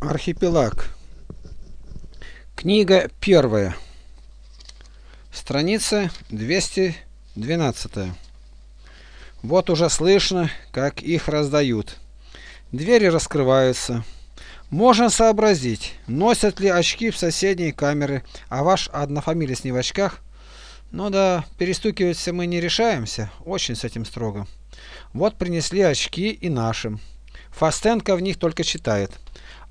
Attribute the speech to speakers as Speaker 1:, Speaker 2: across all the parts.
Speaker 1: Архипелаг. Книга первая. Страница 212. Вот уже слышно, как их раздают. Двери раскрываются. Можно сообразить, носят ли очки в соседней камеры, а ваш однофамилец не в очках. Ну да, перестукиваться мы не решаемся, очень с этим строго. Вот принесли очки и нашим. Фастенко в них только читает.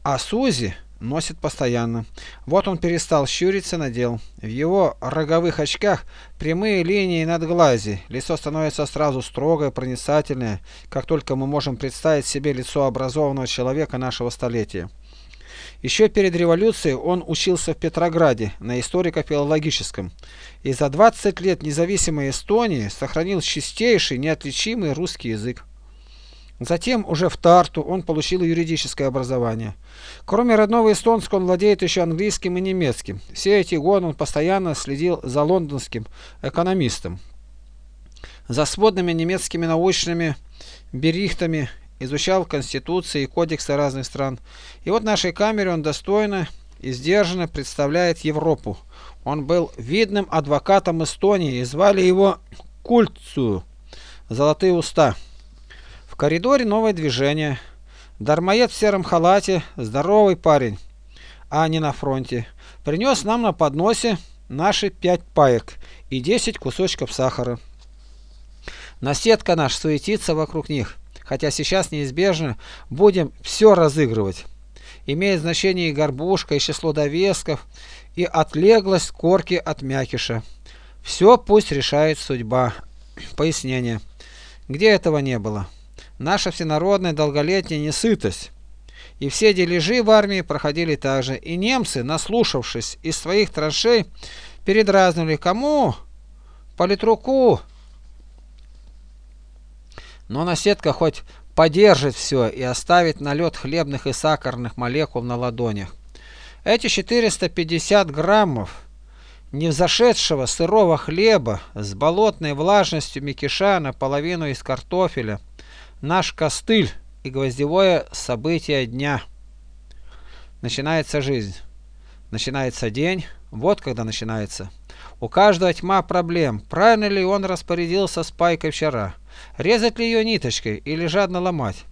Speaker 1: А Сузи носит постоянно. Вот он перестал щуриться, надел. В его роговых очках прямые линии над глази. Лицо становится сразу строгое, проницательное, как только мы можем представить себе лицо образованного человека нашего столетия. Еще перед революцией он учился в Петрограде на историко-филологическом и за 20 лет независимой Эстонии сохранил чистейший, неотличимый русский язык. Затем уже в Тарту он получил юридическое образование. Кроме родного эстонского, он владеет еще английским и немецким. Все эти годы он постоянно следил за лондонским экономистом, за сводными немецкими научными берихтами, изучал конституции и кодексы разных стран. И вот нашей камере он достойно и сдержанно представляет Европу. Он был видным адвокатом Эстонии и звали его Кульцу, Золотые уста. В коридоре новое движение. Дармоед в сером халате, здоровый парень, а не на фронте. Принес нам на подносе наши пять паек и десять кусочков сахара. Наседка наш суетится вокруг них, хотя сейчас неизбежно будем все разыгрывать. Имеет значение и горбушка, и число довесков, и отлеглость корки от мякиша. Все пусть решает судьба. Пояснение. Где этого не было? Наша всенародная долголетняя несытость. И все дележи в армии проходили так же. И немцы, наслушавшись из своих траншей, передразнили кому? Политруку. Но наседка хоть подержит все и оставит налет хлебных и сахарных молекул на ладонях. Эти 450 граммов невзошедшего сырого хлеба с болотной влажностью мякиша наполовину из картофеля – Наш костыль и гвоздевое событие дня. Начинается жизнь. Начинается день. Вот когда начинается. У каждого тьма проблем. Правильно ли он распорядился с пайкой вчера? Резать ли ее ниточкой или жадно ломать?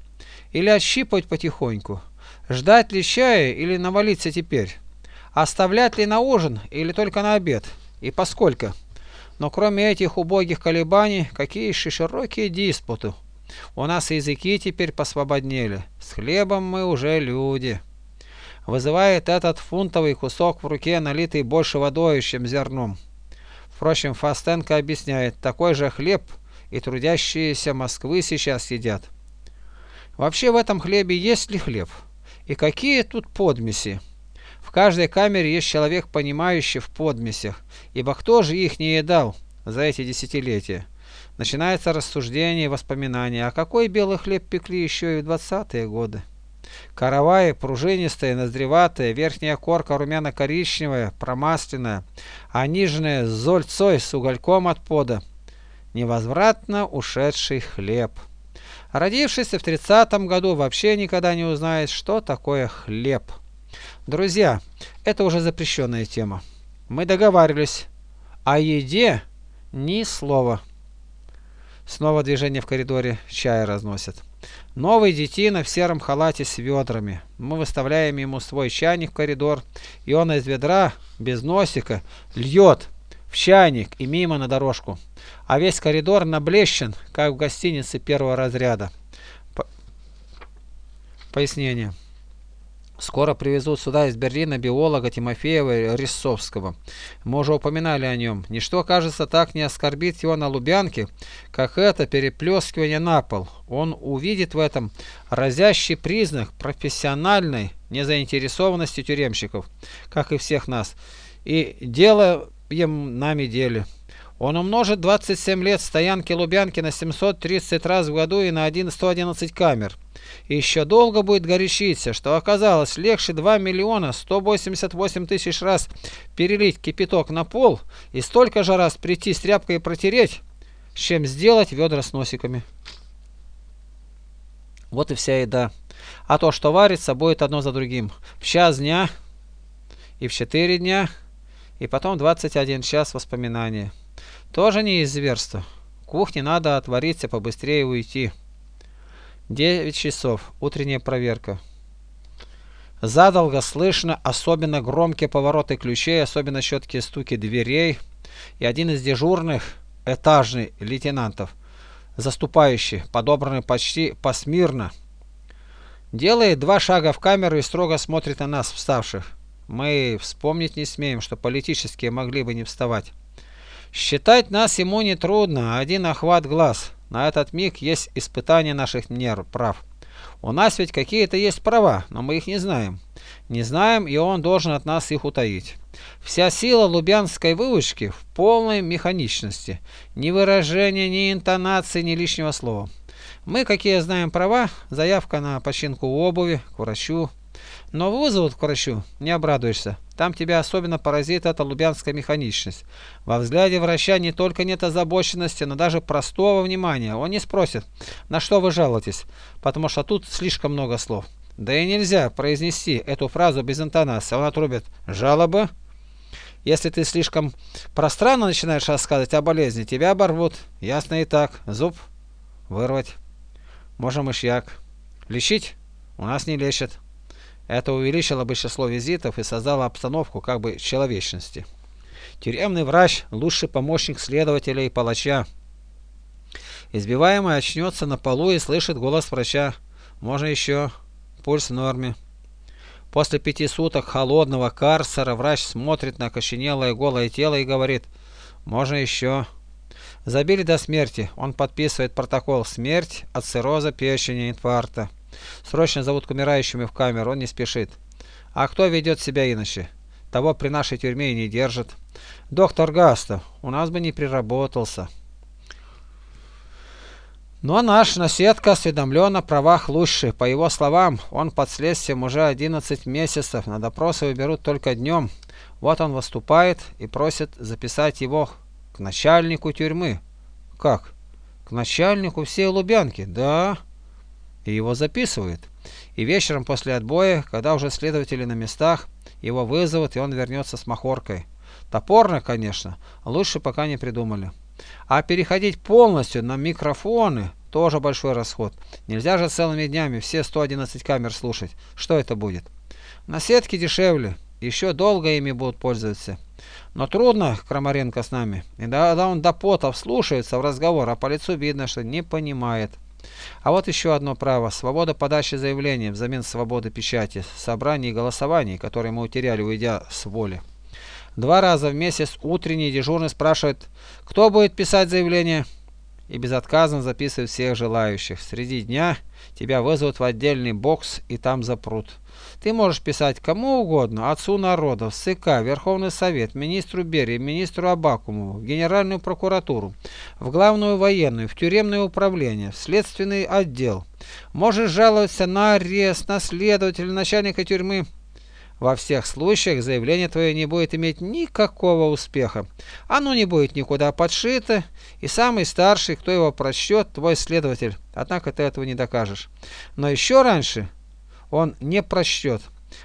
Speaker 1: Или отщипывать потихоньку? Ждать ли чая или навалиться теперь? Оставлять ли на ужин или только на обед? И поскольку? Но кроме этих убогих колебаний, какие еще широкие диспуты у нас языки теперь посвободнели. С хлебом мы уже люди. Вызывает этот фунтовый кусок в руке, налитый больше водой, чем зерном. Впрочем, Фастенко объясняет, такой же хлеб и трудящиеся Москвы сейчас едят. Вообще в этом хлебе есть ли хлеб? И какие тут подмеси? В каждой камере есть человек, понимающий в подмесях, ибо кто же их не едал за эти десятилетия? Начинается рассуждение и воспоминания, а какой белый хлеб пекли еще и в двадцатые годы. Каравай пружинистая, ноздреватая, верхняя корка румяно-коричневая, промасленная, а нижняя с зольцой с угольком от пода. Невозвратно ушедший хлеб. Родившийся в тридцатом году вообще никогда не узнает, что такое хлеб. Друзья, это уже запрещенная тема. Мы договаривались. О еде ни слова. Снова движение в коридоре, чай разносят. Новый детина в сером халате с ведрами. Мы выставляем ему свой чайник в коридор, и он из ведра, без носика, льет в чайник и мимо на дорожку. А весь коридор наблещен, как в гостинице первого разряда. По... Пояснение. Скоро привезут сюда из Берлина биолога Тимофеева Рисовского. Мы уже упоминали о нем. Ничто, кажется, так не оскорбит его на Лубянке, как это переплескивание на пол. Он увидит в этом разящий признак профессиональной незаинтересованности тюремщиков, как и всех нас, и делаем нами деле. Он умножит 27 лет стоянки Лубянки на 730 раз в году и на 111 камер. И еще долго будет горячиться, что оказалось легче 2 миллиона 188 тысяч раз перелить кипяток на пол и столько же раз прийти с тряпкой и протереть, чем сделать ведра с носиками. Вот и вся еда. А то, что варится, будет одно за другим. В час дня и в четыре дня, и потом 21 час воспоминания. Тоже не из зверства. Кухне надо отвариться, побыстрее уйти. 9 часов. Утренняя проверка. Задолго слышно особенно громкие повороты ключей, особенно четкие стуки дверей. И один из дежурных, этажный лейтенантов, заступающий, подобранный почти посмирно, делает два шага в камеру и строго смотрит на нас, вставших. Мы вспомнить не смеем, что политические могли бы не вставать. Считать нас ему не трудно, один охват глаз. На этот миг есть испытание наших нерв, прав. У нас ведь какие-то есть права, но мы их не знаем. Не знаем, и он должен от нас их утаить. Вся сила лубянской выучки в полной механичности. Ни выражения, ни интонации, ни лишнего слова. Мы какие знаем права, заявка на починку обуви, к врачу, но вызовут к врачу, не обрадуешься. Там тебя особенно поразит эта лубянская механичность. Во взгляде врача не только нет озабоченности, но даже простого внимания. Он не спросит, на что вы жалуетесь, потому что тут слишком много слов. Да и нельзя произнести эту фразу без интонации. Он отрубит «жалобы». Если ты слишком пространно начинаешь рассказывать о болезни, тебя оборвут. Ясно и так. Зуб вырвать. Можем мышьяк. Лечить? У нас не лечат. Это увеличило бы число визитов и создало обстановку как бы человечности. Тюремный врач – лучший помощник следователя и палача. Избиваемый очнется на полу и слышит голос врача. Можно еще. Пульс в норме. После пяти суток холодного карцера врач смотрит на окоченелое голое тело и говорит «Можно еще». Забили до смерти. Он подписывает протокол «Смерть от цирроза печени инфаркта». Срочно зовут к умирающему в камеру, он не спешит. А кто ведет себя иначе? Того при нашей тюрьме и не держит. Доктор Гаста, у нас бы не приработался. Но наш наседка осведомлен о правах лучше. По его словам, он под следствием уже 11 месяцев. На допросы выберут только днем. Вот он выступает и просит записать его к начальнику тюрьмы. Как? К начальнику всей Лубянки? Да и его записывают. И вечером после отбоя, когда уже следователи на местах, его вызовут, и он вернется с махоркой. Топорно, конечно, лучше пока не придумали. А переходить полностью на микрофоны тоже большой расход. Нельзя же целыми днями все 111 камер слушать. Что это будет? На сетке дешевле, еще долго ими будут пользоваться. Но трудно Крамаренко с нами. И когда он до потов слушается в разговор, а по лицу видно, что не понимает. А вот еще одно право – свобода подачи заявления взамен свободы печати, собраний и голосований, которые мы утеряли, уйдя с воли. Два раза в месяц утренний дежурный спрашивает, кто будет писать заявление, и безотказно записывает всех желающих. Среди дня тебя вызовут в отдельный бокс и там запрут. Ты можешь писать кому угодно, отцу народов, СК, Верховный Совет, министру Берии, министру Абакумову, в Генеральную прокуратуру, в Главную военную, в тюремное управление, в следственный отдел. Можешь жаловаться на арест, на следователя, начальника тюрьмы. Во всех случаях заявление твое не будет иметь никакого успеха. Оно не будет никуда подшито, и самый старший, кто его прочтет, твой следователь. Однако ты этого не докажешь. Но еще раньше он не прочтет,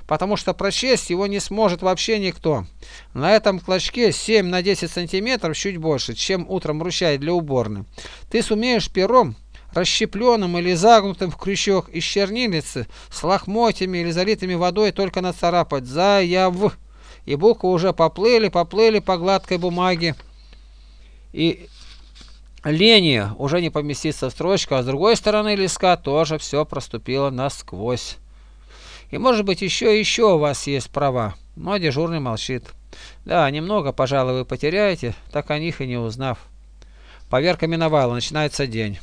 Speaker 1: потому что прочесть его не сможет вообще никто. На этом клочке 7 на 10 сантиметров чуть больше, чем утром ручай для уборной. Ты сумеешь пером, расщепленным или загнутым в крючок из чернильницы, с лохмотьями или залитыми водой только нацарапать «Заяв». И буквы уже поплыли, поплыли по гладкой бумаге. И линия уже не поместится в строчку, а с другой стороны листка тоже все проступило насквозь. И может быть еще и еще у вас есть права. Но дежурный молчит. Да, немного, пожалуй, вы потеряете, так о них и не узнав. Поверка миновала, начинается день.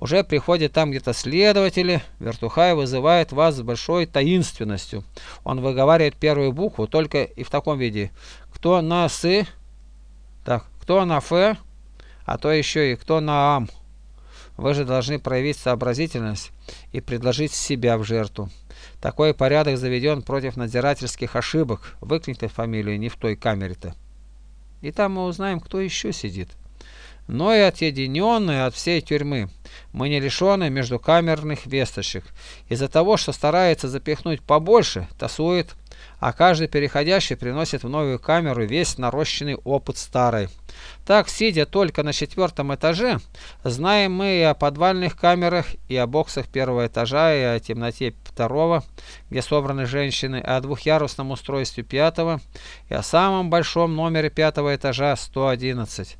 Speaker 1: Уже приходят там где-то следователи, Вертухай вызывает вас с большой таинственностью. Он выговаривает первую букву только и в таком виде. Кто на «сы», так, кто на «ф», а то еще и кто на «ам». Вы же должны проявить сообразительность и предложить себя в жертву. Такой порядок заведен против надзирательских ошибок. Выкните фамилию не в той камере-то. И там мы узнаем, кто еще сидит. Но и отъединенные от всей тюрьмы. Мы не лишены междукамерных весточек. Из-за того, что старается запихнуть побольше, тасует, а каждый переходящий приносит в новую камеру весь нарощенный опыт старой. Так, сидя только на четвертом этаже, знаем мы и о подвальных камерах, и о боксах первого этажа, и о темноте второго, где собраны женщины, и о двухъярусном устройстве пятого, и о самом большом номере пятого этажа 111.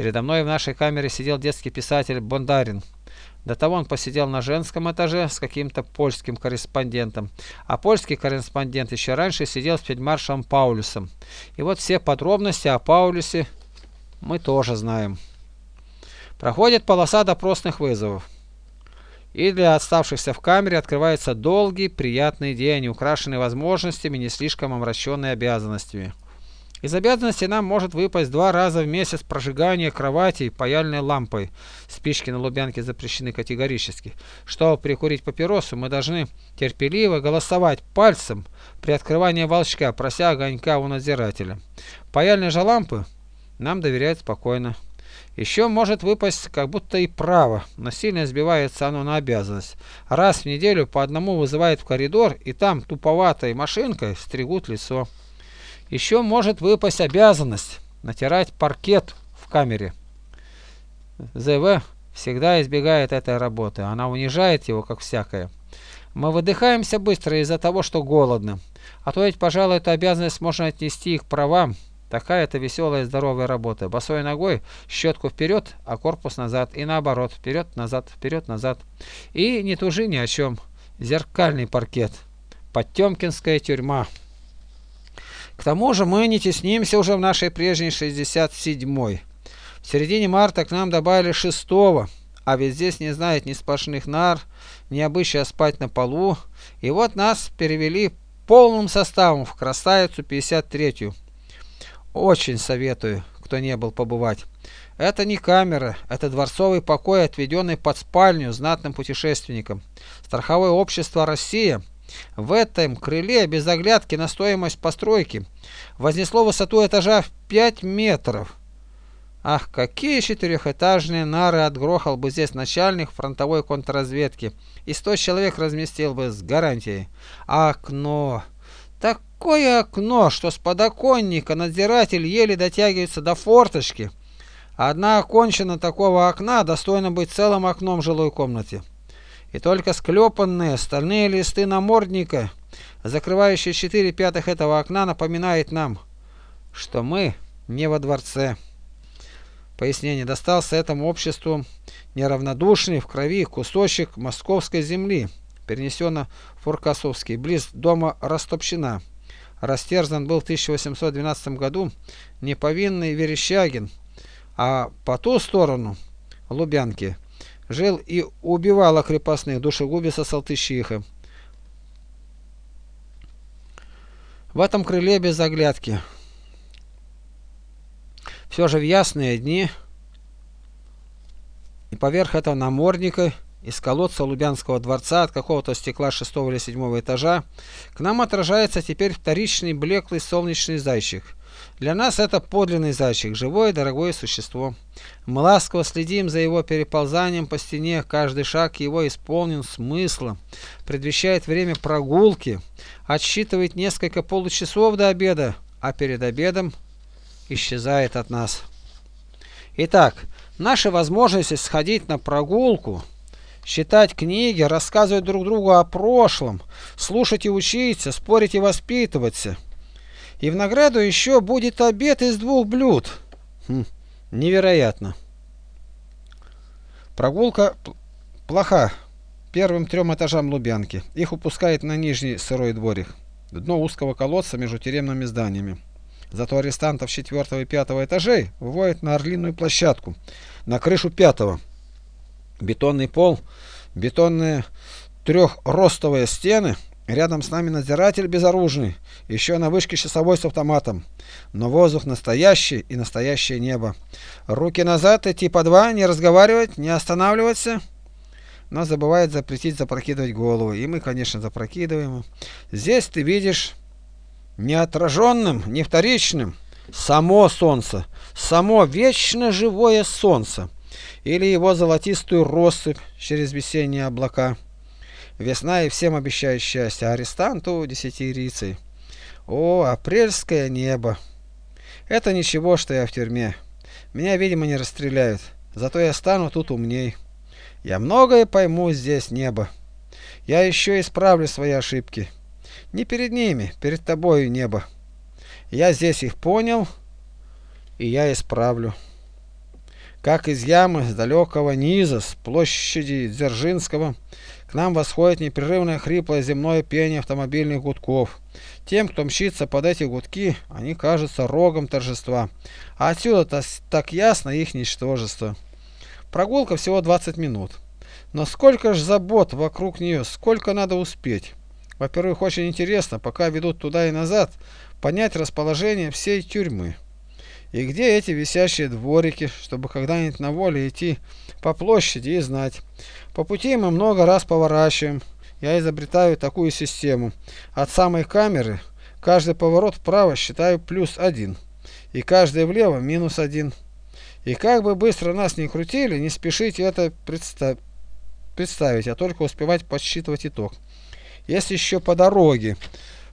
Speaker 1: Передо мной в нашей камере сидел детский писатель Бондарин. До того он посидел на женском этаже с каким-то польским корреспондентом, а польский корреспондент еще раньше сидел с фельдмаршалом Паулюсом. И вот все подробности о Паулюсе мы тоже знаем. Проходит полоса допросных вызовов. И для оставшихся в камере открывается долгий, приятный день, украшенный возможностями, не слишком омраченный обязанностями. Из обязанностей нам может выпасть два раза в месяц прожигание кровати паяльной лампой. Спички на Лубянке запрещены категорически. Чтобы прикурить папиросу, мы должны терпеливо голосовать пальцем при открывании волчка, прося огонька у надзирателя. Паяльные же лампы нам доверяют спокойно. Еще может выпасть как будто и право, но сильно сбивается оно на обязанность. Раз в неделю по одному вызывают в коридор, и там туповатой машинкой стригут лицо. Еще может выпасть обязанность натирать паркет в камере. ЗВ всегда избегает этой работы, она унижает его, как всякое. Мы выдыхаемся быстро из-за того, что голодны. А то ведь, пожалуй, эту обязанность можно отнести их правам. Такая это веселая и здоровая работа. Босой ногой щетку вперед, а корпус назад. И наоборот, вперед-назад, вперед-назад. И не тужи ни о чем. Зеркальный паркет. Потемкинская тюрьма. К тому же мы не теснимся уже в нашей прежней 67-й. В середине марта к нам добавили шестого, а ведь здесь не знает ни сплошных нар, ни обычая спать на полу. И вот нас перевели полным составом в красавицу 53-ю. Очень советую, кто не был побывать. Это не камера, это дворцовый покой, отведенный под спальню знатным путешественникам. Страховое общество «Россия» В этом крыле без оглядки на стоимость постройки вознесло высоту этажа в 5 метров. Ах, какие четырехэтажные нары отгрохал бы здесь начальник фронтовой контрразведки, и сто человек разместил бы с гарантией. Окно! Такое окно, что с подоконника надзиратель еле дотягивается до форточки. Одна окончина такого окна достойна быть целым окном в жилой комнате и только склепанные стальные листы намордника, закрывающие четыре пятых этого окна, напоминает нам, что мы не во дворце. Пояснение. Достался этому обществу неравнодушный в крови кусочек московской земли, перенесено в Фуркасовский, близ дома Растопщина. Растерзан был в 1812 году неповинный Верещагин, а по ту сторону Лубянки – жил и убивала крепостных душегубиса Салтычиха. В этом крыле без оглядки. Все же в ясные дни и поверх этого намордника из колодца Лубянского дворца от какого-то стекла шестого или седьмого этажа к нам отражается теперь вторичный блеклый солнечный зайчик – для нас это подлинный зайчик, живое дорогое существо. Мы ласково следим за его переползанием по стене, каждый шаг его исполнен смысла, предвещает время прогулки, отсчитывает несколько получасов до обеда, а перед обедом исчезает от нас. Итак, наши возможности сходить на прогулку, читать книги, рассказывать друг другу о прошлом, слушать и учиться, спорить и воспитываться – и в награду еще будет обед из двух блюд. Хм, невероятно. Прогулка плоха первым трем этажам Лубянки. Их упускает на нижний сырой дворик. Дно узкого колодца между тюремными зданиями. Зато арестантов четвертого и пятого этажей выводят на орлиную площадку, на крышу пятого. Бетонный пол, бетонные трехростовые стены – Рядом с нами надзиратель безоружный, еще на вышке часовой с автоматом. Но воздух настоящий и настоящее небо. Руки назад, идти по два, не разговаривать, не останавливаться. Но забывает запретить запрокидывать голову. И мы, конечно, запрокидываем. Здесь ты видишь не отраженным, не вторичным, само солнце, само вечно живое солнце, или его золотистую россыпь через весенние облака. Весна и всем обещает счастье, а арестанту десятирицей. О, апрельское небо! Это ничего, что я в тюрьме. Меня, видимо, не расстреляют, зато я стану тут умней. Я многое пойму здесь, небо. Я еще исправлю свои ошибки. Не перед ними, перед тобою, небо. Я здесь их понял, и я исправлю. Как из ямы с далекого низа, с площади Дзержинского, к нам восходит непрерывное хриплое земное пение автомобильных гудков. Тем, кто мчится под эти гудки, они кажутся рогом торжества. А отсюда так ясно их ничтожество. Прогулка всего 20 минут. Но сколько ж забот вокруг нее, сколько надо успеть. Во-первых, очень интересно, пока ведут туда и назад, понять расположение всей тюрьмы. И где эти висящие дворики, чтобы когда-нибудь на воле идти по площади и знать. По пути мы много раз поворачиваем. Я изобретаю такую систему. От самой камеры каждый поворот вправо считаю плюс один. И каждый влево минус один. И как бы быстро нас не крутили, не спешите это представ представить, а только успевать подсчитывать итог. Если еще по дороге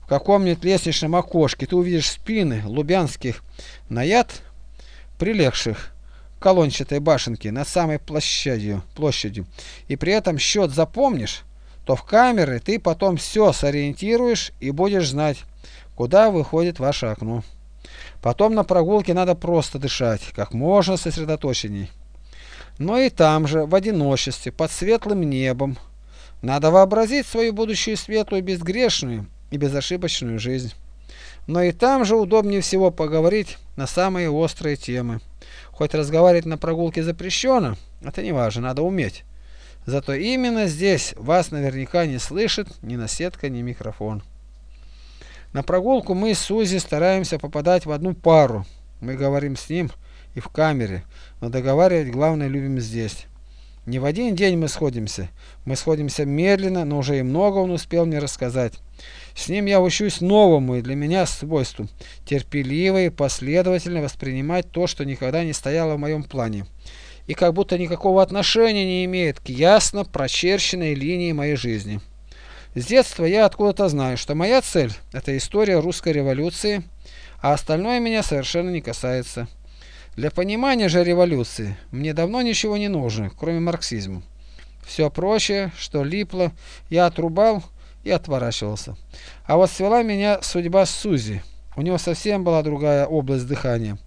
Speaker 1: каком-нибудь лестничном окошке ты увидишь спины лубянских наяд, прилегших к колончатой башенке над самой площадью, площадью, и при этом счет запомнишь, то в камеры ты потом все сориентируешь и будешь знать, куда выходит ваше окно. Потом на прогулке надо просто дышать, как можно сосредоточенней. Но и там же, в одиночестве, под светлым небом, надо вообразить свою будущую светлую, безгрешную и безошибочную жизнь. Но и там же удобнее всего поговорить на самые острые темы. Хоть разговаривать на прогулке запрещено, это не важно, надо уметь. Зато именно здесь вас наверняка не слышит ни наседка, ни микрофон. На прогулку мы с Сузи стараемся попадать в одну пару. Мы говорим с ним и в камере, но договаривать главное любим здесь. Не в один день мы сходимся. Мы сходимся медленно, но уже и много он успел мне рассказать. С ним я учусь новому и для меня свойству – терпеливо и последовательно воспринимать то, что никогда не стояло в моем плане. И как будто никакого отношения не имеет к ясно прочерченной линии моей жизни. С детства я откуда-то знаю, что моя цель – это история русской революции, а остальное меня совершенно не касается. Для понимания же революции мне давно ничего не нужно, кроме марксизма. Все прочее, что липло, я отрубал и отворачивался. А вот свела меня судьба с Сузи. У него совсем была другая область дыхания.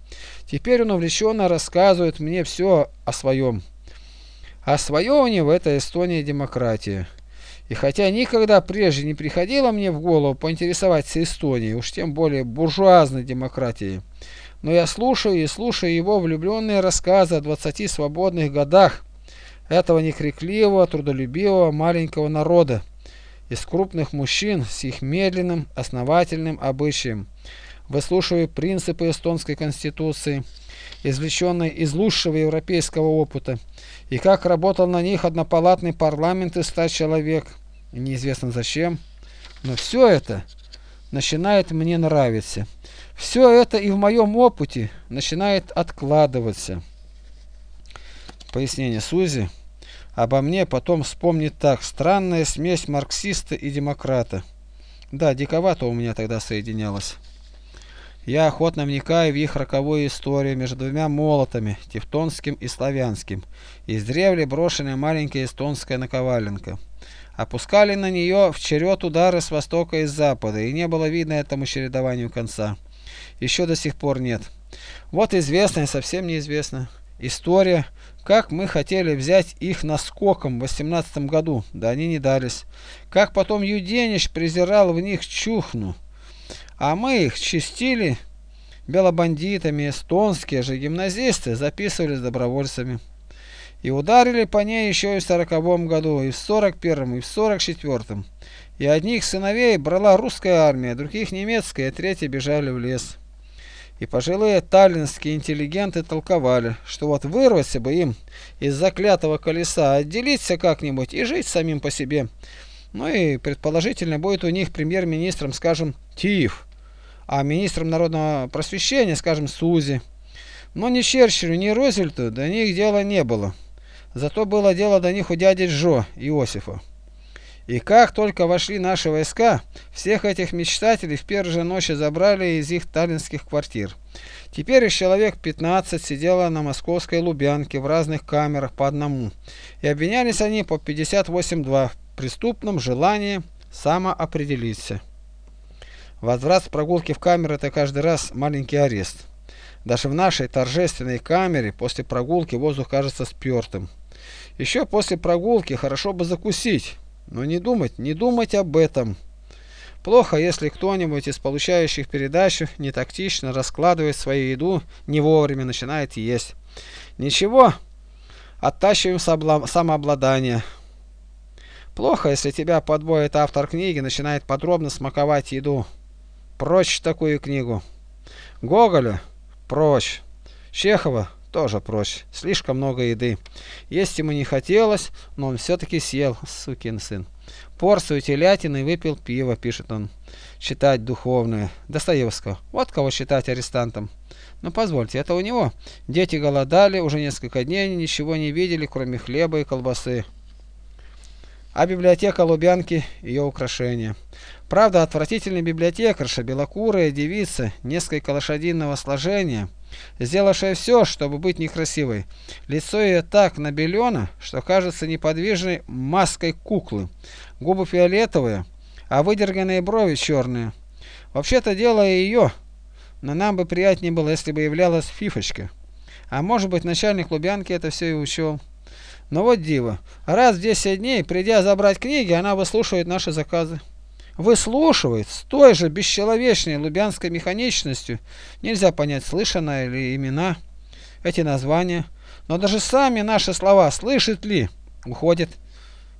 Speaker 1: Теперь он увлеченно рассказывает мне все о своем. А свое у него это Эстония демократия. И хотя никогда прежде не приходило мне в голову поинтересоваться Эстонией, уж тем более буржуазной демократией, но я слушаю и слушаю его влюбленные рассказы о 20 свободных годах этого некрикливого, трудолюбивого маленького народа, из крупных мужчин с их медленным, основательным обычаем. Выслушиваю принципы эстонской конституции, извлеченные из лучшего европейского опыта, и как работал на них однопалатный парламент из ста человек, неизвестно зачем, но все это начинает мне нравиться. Все это и в моем опыте начинает откладываться. Пояснение Сузи. Обо мне потом вспомнит так. Странная смесь марксиста и демократа. Да, диковато у меня тогда соединялось. Я охотно вникаю в их роковую историю между двумя молотами, тевтонским и славянским. Издревле брошенная маленькая эстонская наковаленка. Опускали на нее в черед удары с востока и с запада, и не было видно этому чередованию конца еще до сих пор нет. Вот известная, совсем неизвестно, история, как мы хотели взять их наскоком в 18 году, да они не дались. Как потом Юденич презирал в них чухну, а мы их чистили белобандитами, эстонские же гимназисты записывались добровольцами. И ударили по ней еще и в сороковом году, и в сорок первом, и в сорок четвертом. И одних сыновей брала русская армия, других немецкая, и третьи бежали в лес. И пожилые таллинские интеллигенты толковали, что вот вырваться бы им из заклятого колеса, отделиться как-нибудь и жить самим по себе. Ну и предположительно будет у них премьер-министром, скажем, Тиев, а министром народного просвещения, скажем, Сузи. Но ни Черчиллю, ни Рузвельту до них дела не было. Зато было дело до них у дяди Джо Иосифа. И как только вошли наши войска, всех этих мечтателей в первой же ночи забрали из их таллинских квартир. Теперь их человек 15 сидело на московской Лубянке в разных камерах по одному, и обвинялись они по 58.2 в преступном желании самоопределиться. Возврат с прогулки в камеру – это каждый раз маленький арест. Даже в нашей торжественной камере после прогулки воздух кажется спертым. Еще после прогулки хорошо бы закусить, но не думать, не думать об этом. Плохо, если кто-нибудь из получающих передачу не тактично раскладывает свою еду, не вовремя начинает есть. Ничего, оттачиваем самообладание. Плохо, если тебя подбоит автор книги, начинает подробно смаковать еду. Прочь такую книгу. Гоголя? Прочь. Чехова? Тоже прочь. Слишком много еды. Есть ему не хотелось, но он все-таки съел, сукин сын. Порцию телятины выпил пиво, пишет он. Читать духовное. Достоевского. Вот кого считать арестантом. Но ну, позвольте, это у него. Дети голодали, уже несколько дней ничего не видели, кроме хлеба и колбасы. А библиотека Лубянки – ее украшение. Правда, отвратительная библиотекарша, белокурая девица, несколько лошадиного сложения, сделавшая все, чтобы быть некрасивой. Лицо ее так набелено, что кажется неподвижной маской куклы. Губы фиолетовые, а выдерганные брови черные. Вообще-то дело ее, но нам бы приятнее было, если бы являлась фифочка. А может быть, начальник Лубянки это все и учел. Но вот диво, раз в 10 дней, придя забрать книги, она выслушивает наши заказы. Выслушивает с той же бесчеловечной лубянской механичностью. Нельзя понять, слышано ли имена, эти названия. Но даже сами наши слова слышит ли, уходит.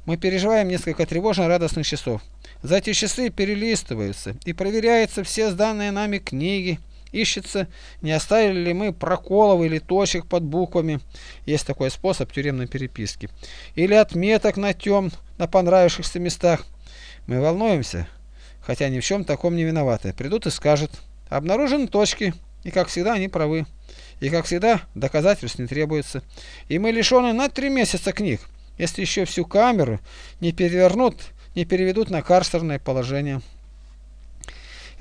Speaker 1: Мы переживаем несколько тревожно-радостных часов. За эти часы перелистываются и проверяются все сданные нами книги. Ищется, не оставили ли мы проколов или точек под буквами. Есть такой способ тюремной переписки. Или отметок на тем, на понравившихся местах. Мы волнуемся, хотя ни в чем таком не виноваты. Придут и скажут. Обнаружены точки, и как всегда они правы. И как всегда доказательств не требуется. И мы лишены на три месяца книг, если еще всю камеру не перевернут, не переведут на карцерное положение.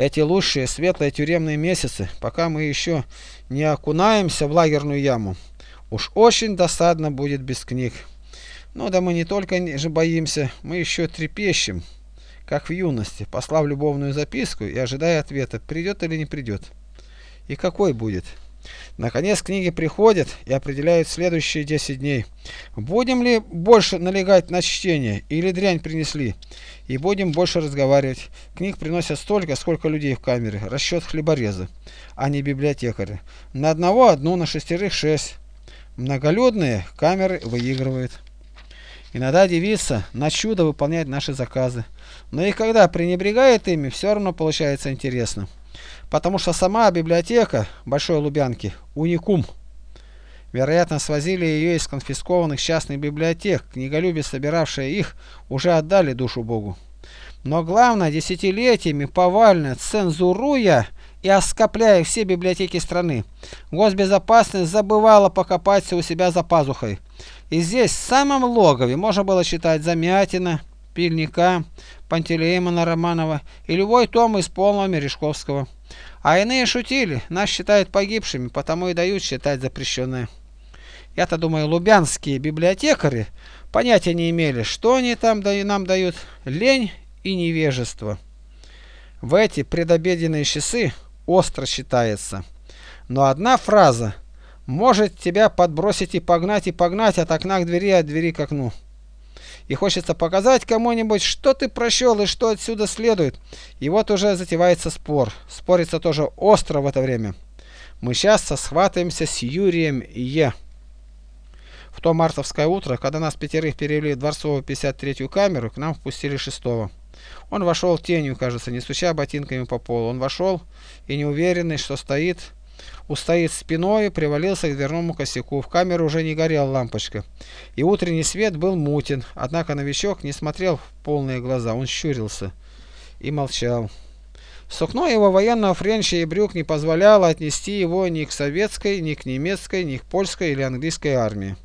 Speaker 1: Эти лучшие светлые тюремные месяцы, пока мы еще не окунаемся в лагерную яму, уж очень досадно будет без книг. Ну да мы не только же боимся, мы еще трепещем, как в юности, послав любовную записку и ожидая ответа, придет или не придет. И какой будет? Наконец книги приходят и определяют следующие 10 дней. Будем ли больше налегать на чтение или дрянь принесли? И будем больше разговаривать. Книг приносят столько, сколько людей в камере. Расчет хлебореза, а не библиотекаря. На одного одну, на шестерых шесть. Многолюдные камеры выигрывают. Иногда девица на чудо выполняет наши заказы. Но и когда пренебрегает ими, все равно получается интересно потому что сама библиотека Большой Лубянки – уникум. Вероятно, свозили ее из конфискованных частных библиотек, книголюби, собиравшие их, уже отдали душу Богу. Но главное, десятилетиями повально цензуруя и оскопляя все библиотеки страны, госбезопасность забывала покопаться у себя за пазухой. И здесь, в самом логове, можно было читать Замятина, Пильника, Пантелеймона Романова и любой том из полного Мережковского. А иные шутили, нас считают погибшими, потому и дают считать запрещенное. Я-то думаю, лубянские библиотекари понятия не имели, что они там нам дают. Лень и невежество. В эти предобеденные часы остро считается. Но одна фраза может тебя подбросить и погнать, и погнать от окна к двери, от двери к окну и хочется показать кому-нибудь, что ты прощел и что отсюда следует. И вот уже затевается спор. Спорится тоже остро в это время. Мы часто схватываемся с Юрием Е. В то мартовское утро, когда нас пятерых перевели в Дворцовую 53-ю камеру, к нам впустили шестого. Он вошел тенью, кажется, не стуча ботинками по полу. Он вошел и неуверенный, что стоит, устоит спиной, привалился к дверному косяку. В камеру уже не горела лампочка. И утренний свет был мутен, однако новичок не смотрел в полные глаза, он щурился и молчал. Сукно его военного френча и брюк не позволяло отнести его ни к советской, ни к немецкой, ни к польской или английской армии.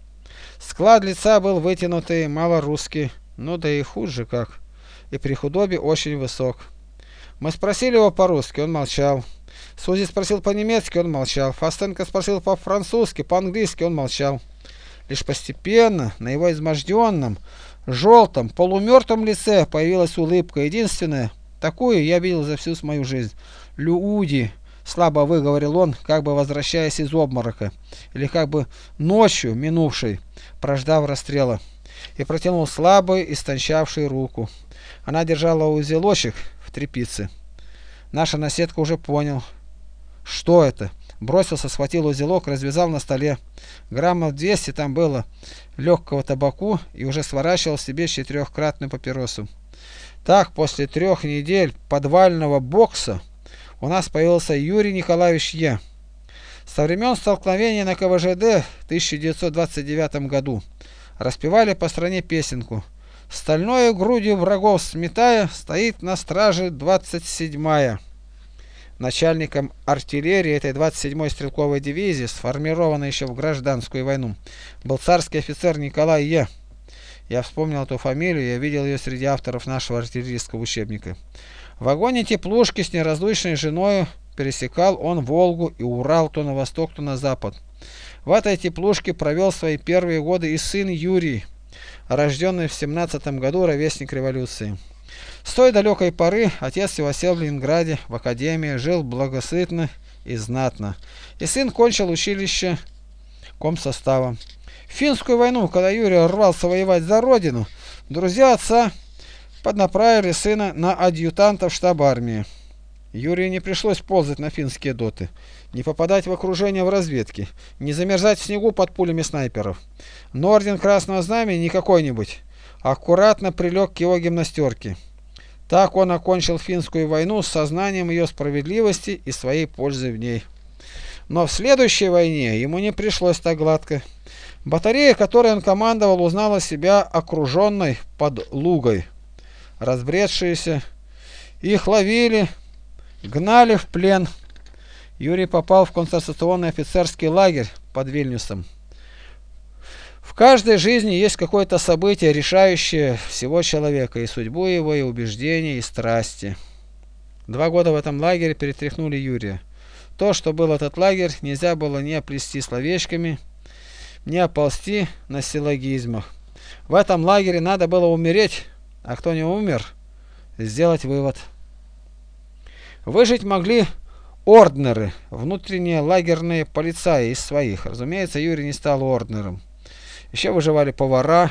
Speaker 1: Склад лица был вытянутый, малорусский, ну да и хуже как, и при худобе очень высок. Мы спросили его по-русски, он молчал. Сузи спросил по-немецки, он молчал. Фастенко спросил по-французски, по-английски, он молчал. Лишь постепенно на его изможденном, желтом, полумертвом лице появилась улыбка, единственная, Такую я видел за всю мою жизнь. Люди, слабо выговорил он, как бы возвращаясь из обморока, или как бы ночью минувшей, прождав расстрела, и протянул слабую, истончавшую руку. Она держала узелочек в трепице. Наша наседка уже понял, что это. Бросился, схватил узелок, развязал на столе. Граммов 200 там было легкого табаку и уже сворачивал себе четырехкратную папиросу. Так, после трех недель подвального бокса у нас появился Юрий Николаевич Е. Со времен столкновения на КВЖД в 1929 году распевали по стране песенку «Стальною грудью врагов сметая, стоит на страже 27-я». Начальником артиллерии этой 27-й стрелковой дивизии, сформированной еще в гражданскую войну, был царский офицер Николай Е. Я вспомнил эту фамилию, я видел ее среди авторов нашего артиллерийского учебника. В вагоне теплушки с неразлучной женой пересекал он Волгу и Урал то на восток, то на запад. В этой теплушке провел свои первые годы и сын Юрий, рожденный в 17 году, ровесник революции. С той далекой поры отец его осел в Ленинграде, в академии, жил благосытно и знатно. И сын кончил училище комсостава. В финскую войну, когда Юрий рвался воевать за родину, друзья отца поднаправили сына на адъютанта в штаб армии. Юрию не пришлось ползать на финские доты, не попадать в окружение в разведке, не замерзать в снегу под пулями снайперов. Но орден Красного Знамени не какой-нибудь, аккуратно прилег к его гимнастерке. Так он окончил финскую войну с сознанием ее справедливости и своей пользы в ней. Но в следующей войне ему не пришлось так гладко. Батарея, которой он командовал, узнала себя окруженной под лугой. Разбредшиеся, их ловили, гнали в плен. Юрий попал в концентрационный офицерский лагерь под Вильнюсом. Каждой жизни есть какое-то событие, решающее всего человека, и судьбу его, и убеждения, и страсти. Два года в этом лагере перетряхнули Юрия. То, что был этот лагерь, нельзя было не оплести словечками, не оползти на силлогизмах. В этом лагере надо было умереть, а кто не умер, сделать вывод. Выжить могли орднеры, внутренние лагерные полицаи из своих. Разумеется, Юрий не стал орднером. Еще выживали повара.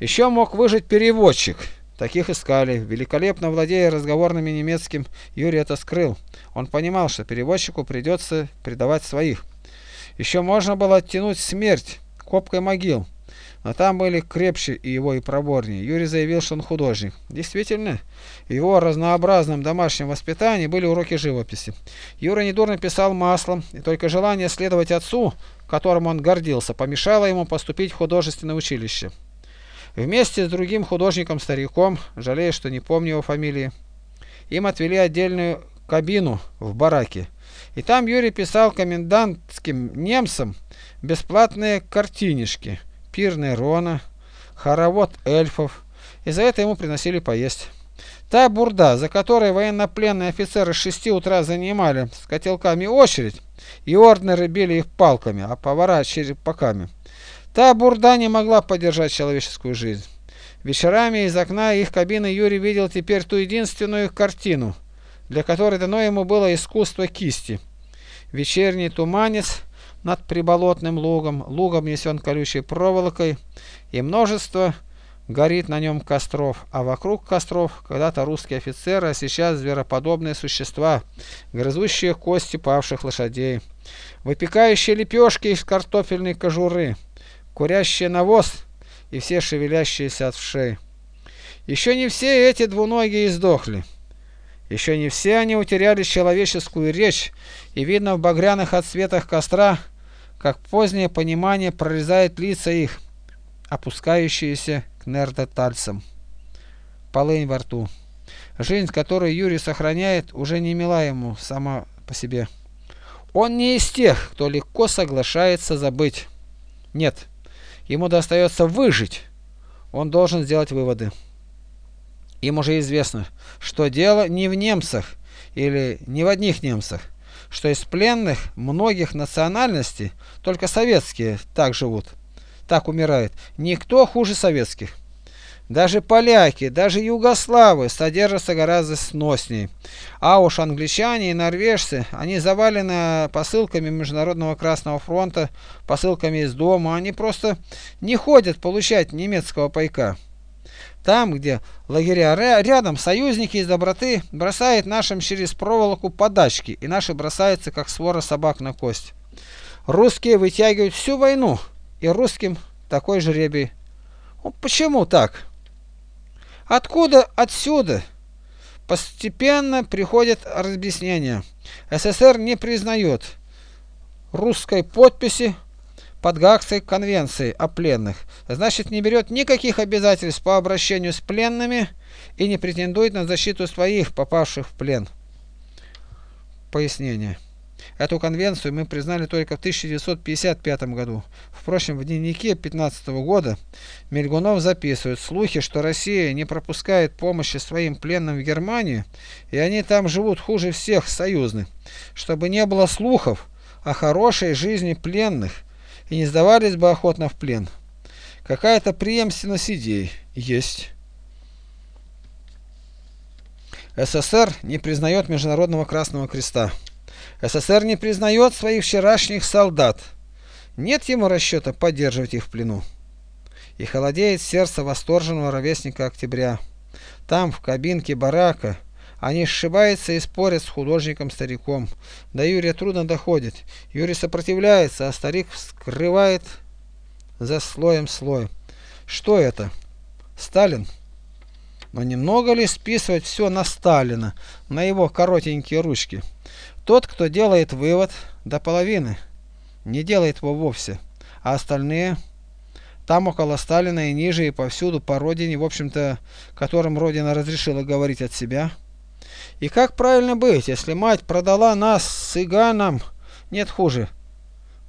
Speaker 1: Еще мог выжить переводчик. Таких искали. Великолепно владея разговорным немецким, Юрий это скрыл. Он понимал, что переводчику придется предавать своих. Еще можно было оттянуть смерть копкой могил, но там были крепче и его и проборнее. Юрий заявил, что он художник. Действительно, в его разнообразном домашнем воспитании были уроки живописи. Юра недурно писал маслом, и только желание следовать отцу, которым он гордился, помешало ему поступить в художественное училище. Вместе с другим художником-стариком, жалея, что не помню его фамилии, им отвели отдельную кабину в бараке. И там Юрий писал комендантским немцам бесплатные картинишки, пир Нерона, хоровод эльфов, и за это ему приносили поесть. Та бурда, за которой военнопленные офицеры с шести утра занимали с котелками очередь, и орднеры били их палками, а повара черепаками. Та бурда не могла поддержать человеческую жизнь. Вечерами из окна их кабины Юрий видел теперь ту единственную картину – для которой дано ему было искусство кисти. Вечерний туманец над приболотным лугом, лугом несен колючей проволокой, и множество горит на нем костров, а вокруг костров когда-то русские офицеры, а сейчас звероподобные существа, грызущие кости павших лошадей, выпекающие лепешки из картофельной кожуры, курящие навоз и все шевелящиеся от вшей. Еще не все эти двуногие издохли. Еще не все они утеряли человеческую речь, и видно в багряных отсветах костра, как позднее понимание прорезает лица их, опускающиеся к нердотальцам. Полынь во рту. Жизнь, которую Юрий сохраняет, уже не мила ему сама по себе. Он не из тех, кто легко соглашается забыть. Нет, ему достается выжить. Он должен сделать выводы. Им уже известно, что дело не в немцах или не в одних немцах, что из пленных многих национальностей, только советские так живут, так умирают, никто хуже советских. Даже поляки, даже югославы содержатся гораздо сноснее. А уж англичане и норвежцы, они завалены посылками Международного Красного Фронта, посылками из дома, они просто не ходят получать немецкого пайка. Там, где лагеря рядом, союзники из доброты бросают нашим через проволоку подачки, и наши бросаются, как свора собак на кость. Русские вытягивают всю войну, и русским такой жребий. Ну, почему так? Откуда отсюда? Постепенно приходит разъяснение. СССР не признает русской подписи под Гаагской конвенцией о пленных. Значит, не берет никаких обязательств по обращению с пленными и не претендует на защиту своих, попавших в плен. Пояснение. Эту конвенцию мы признали только в 1955 году. Впрочем, в дневнике 15 года Мельгунов записывает слухи, что Россия не пропускает помощи своим пленным в Германию, и они там живут хуже всех союзных, чтобы не было слухов о хорошей жизни пленных и не сдавались бы охотно в плен. Какая-то преемственность идей есть. СССР не признает Международного Красного Креста. СССР не признает своих вчерашних солдат. Нет ему расчета поддерживать их в плену. И холодеет сердце восторженного ровесника октября. Там, в кабинке барака, они сшибаются и спорят с художником-стариком. До Юрия трудно доходит. Юрий сопротивляется, а старик скрывает за слоем слой. Что это? Сталин? Но немного ли списывать все на Сталина, на его коротенькие ручки? Тот, кто делает вывод до половины, не делает его вовсе, а остальные там около Сталина и ниже, и повсюду по родине, в общем-то, которым родина разрешила говорить от себя. И как правильно быть, если мать продала нас цыганам, нет хуже,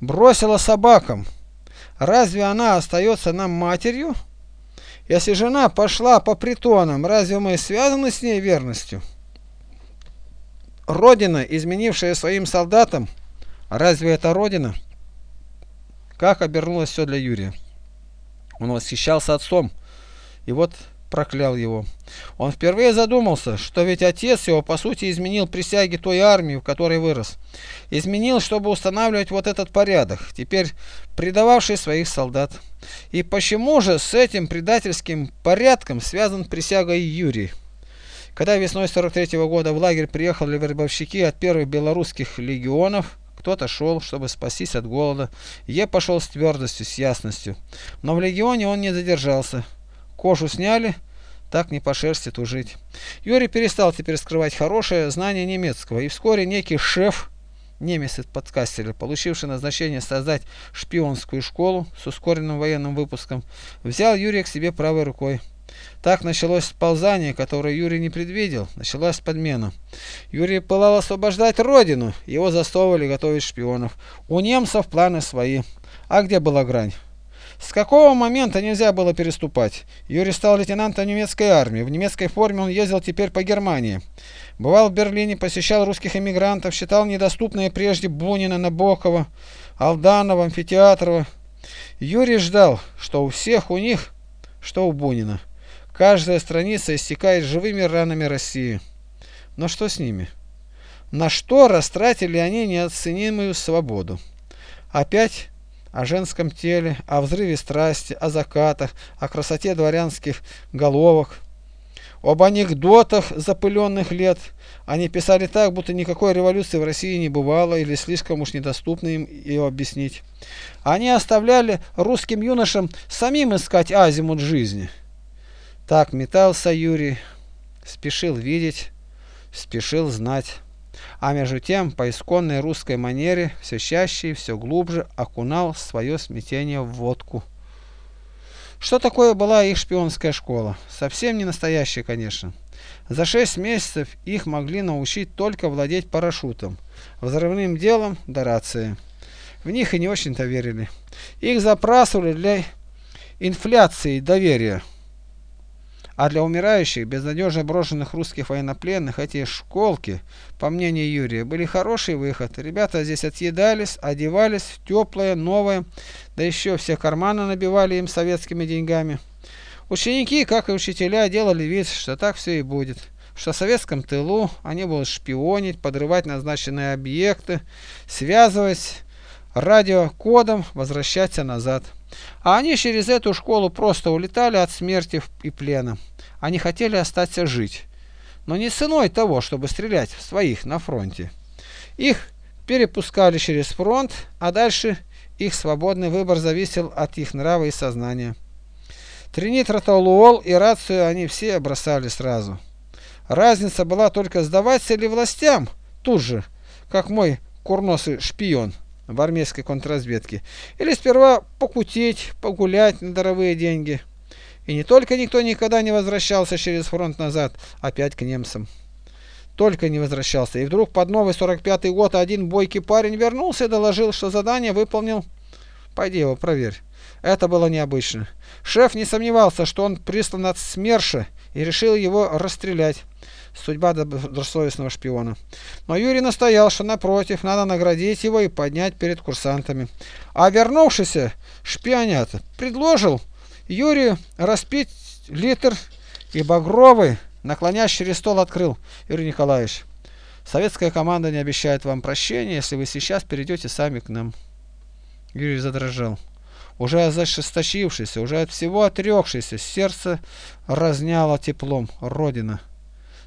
Speaker 1: бросила собакам, разве она остается нам матерью? Если жена пошла по притонам, разве мы связаны с ней верностью? Родина, изменившая своим солдатам, разве это Родина? Как обернулось все для Юрия? Он восхищался отцом, и вот проклял его. Он впервые задумался, что ведь отец его по сути изменил присяги той армии, в которой вырос. Изменил, чтобы устанавливать вот этот порядок, теперь предававший своих солдат. И почему же с этим предательским порядком связан присягой Юрий? Когда весной 43 -го года в лагерь приехали вербовщики от первых белорусских легионов, кто-то шел, чтобы спастись от голода. Е пошел с твердостью, с ясностью. Но в легионе он не задержался. Кожу сняли, так не по шерсти тужить. Юрий перестал теперь скрывать хорошее знание немецкого, и вскоре некий шеф, немец из подкастера, получивший назначение создать шпионскую школу с ускоренным военным выпуском, взял Юрия к себе правой рукой. Так началось сползание, которое Юрий не предвидел, началась подмена. Юрий пылал освобождать родину, его засовывали готовить шпионов. У немцев планы свои. А где была грань? С какого момента нельзя было переступать? Юрий стал лейтенантом немецкой армии. В немецкой форме он ездил теперь по Германии. Бывал в Берлине, посещал русских эмигрантов, считал недоступные прежде Бунина, Набокова, Алданова, Амфитеатрова. Юрий ждал, что у всех у них, что у Бунина. Каждая страница истекает живыми ранами России. Но что с ними? На что растратили они неоценимую свободу? Опять о женском теле, о взрыве страсти, о закатах, о красоте дворянских головок, об анекдотах запыленных лет. Они писали так, будто никакой революции в России не бывало или слишком уж недоступно им ее объяснить. Они оставляли русским юношам самим искать азимут жизни. Так метался Юрий, спешил видеть, спешил знать. А между тем, по исконной русской манере, все чаще и все глубже окунал свое смятение в водку. Что такое была их шпионская школа? Совсем не настоящая, конечно. За шесть месяцев их могли научить только владеть парашютом, взрывным делом да рацией. В них и не очень-то верили. Их запрасывали для инфляции доверия. А для умирающих, безнадежно брошенных русских военнопленных, эти школки, по мнению Юрия, были хороший выход. Ребята здесь отъедались, одевались в теплое, новое, да еще все карманы набивали им советскими деньгами. Ученики, как и учителя, делали вид, что так все и будет, что в советском тылу они будут шпионить, подрывать назначенные объекты, связываясь радиокодом, возвращаться назад. А они через эту школу просто улетали от смерти и плена. Они хотели остаться жить, но не ценой того, чтобы стрелять в своих на фронте. Их перепускали через фронт, а дальше их свободный выбор зависел от их нрава и сознания. Тринитротолуол и рацию они все бросали сразу. Разница была только сдаваться ли властям тут же, как мой курносый шпион в армейской контрразведке, или сперва покутить, погулять на даровые деньги. И не только никто никогда не возвращался через фронт назад, опять к немцам. Только не возвращался. И вдруг под новый 45-й год один бойкий парень вернулся и доложил, что задание выполнил. Пойди его проверь. Это было необычно. Шеф не сомневался, что он прислан от СМЕРШа и решил его расстрелять. Судьба добросовестного шпиона. Но Юрий настоял, что напротив, надо наградить его и поднять перед курсантами. А вернувшийся шпионят предложил Юрию распить литр и Багровый, наклонясь через стол, открыл. Юрий Николаевич, советская команда не обещает вам прощения, если вы сейчас перейдете сами к нам. Юрий задрожал. Уже зашесточившийся, уже от всего отрекшийся, сердце разняло теплом. Родина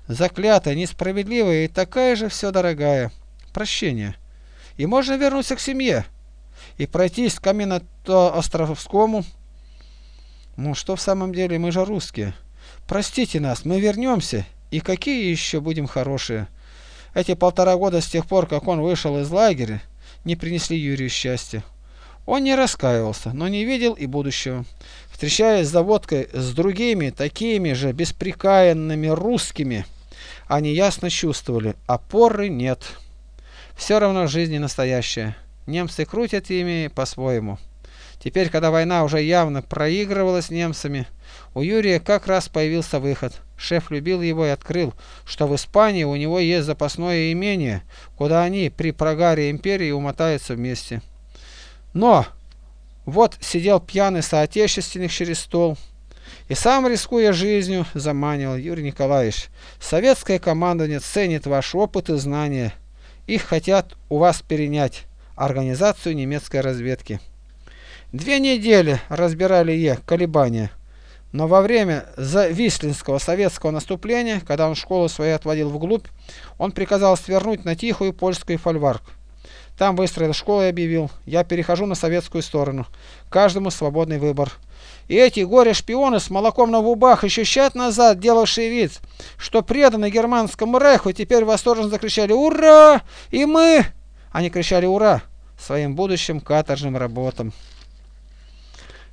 Speaker 1: заклятая, несправедливая и такая же все дорогая. Прощение. И можно вернуться к семье и пройтись к Каменно-Островскому. Ну что в самом деле, мы же русские. Простите нас, мы вернемся, и какие еще будем хорошие. Эти полтора года с тех пор, как он вышел из лагеря, не принесли Юрию счастья. Он не раскаивался, но не видел и будущего. Встречаясь за водкой с другими, такими же беспрекаянными русскими, они ясно чувствовали, опоры нет. Все равно жизнь не настоящая. Немцы крутят ими по-своему. Теперь, когда война уже явно проигрывалась немцами, у Юрия как раз появился выход. Шеф любил его и открыл, что в Испании у него есть запасное имение, куда они при прогаре империи умотаются вместе. Но вот сидел пьяный соотечественник через стол, и сам, рискуя жизнью, заманил Юрий Николаевич. Советская командование ценит ваш опыт и знания. Их хотят у вас перенять. Организацию немецкой разведки. Две недели разбирали Е колебания. Но во время Завислинского советского наступления, когда он школу свою отводил вглубь, он приказал свернуть на тихую польскую фольварк. Там выстроил школу и объявил, я перехожу на советскую сторону. Каждому свободный выбор. И эти горе-шпионы с молоком на губах еще назад, делавшие вид, что преданы германскому реху, теперь восторженно закричали «Ура!» И мы... Они кричали «Ура!» своим будущим каторжным работам.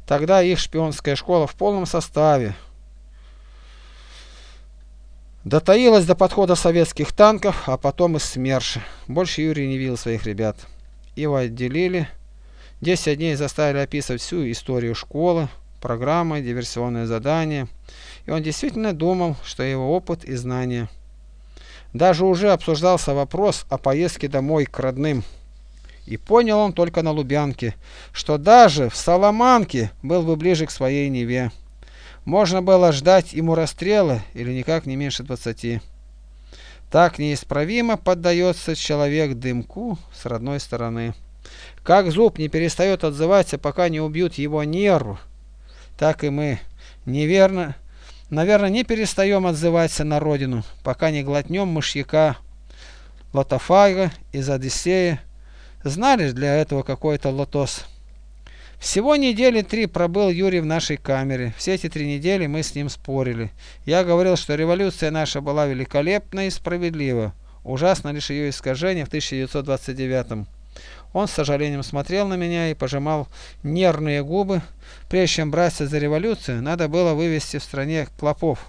Speaker 1: Тогда их шпионская школа в полном составе дотаилась до подхода советских танков, а потом и СМЕРШа. Больше Юрий не видел своих ребят. Его отделили. Десять дней заставили описывать всю историю школы программы, диверсионные задания, и он действительно думал, что его опыт и знания. Даже уже обсуждался вопрос о поездке домой к родным. И понял он только на Лубянке, что даже в Соломанке был бы ближе к своей Неве. Можно было ждать ему расстрела или никак не меньше двадцати. Так неисправимо поддается человек дымку с родной стороны. Как зуб не перестает отзываться, пока не убьют его нерв, так и мы неверно, наверное, не перестаем отзываться на родину, пока не глотнем мышьяка Лотофага из Одиссея. Знали для этого какой-то лотос. Всего недели три пробыл Юрий в нашей камере. Все эти три недели мы с ним спорили. Я говорил, что революция наша была великолепна и справедлива. Ужасно лишь ее искажение в 1929 -м. Он с сожалением смотрел на меня и пожимал нервные губы. Прежде чем браться за революцию, надо было вывести в стране клопов.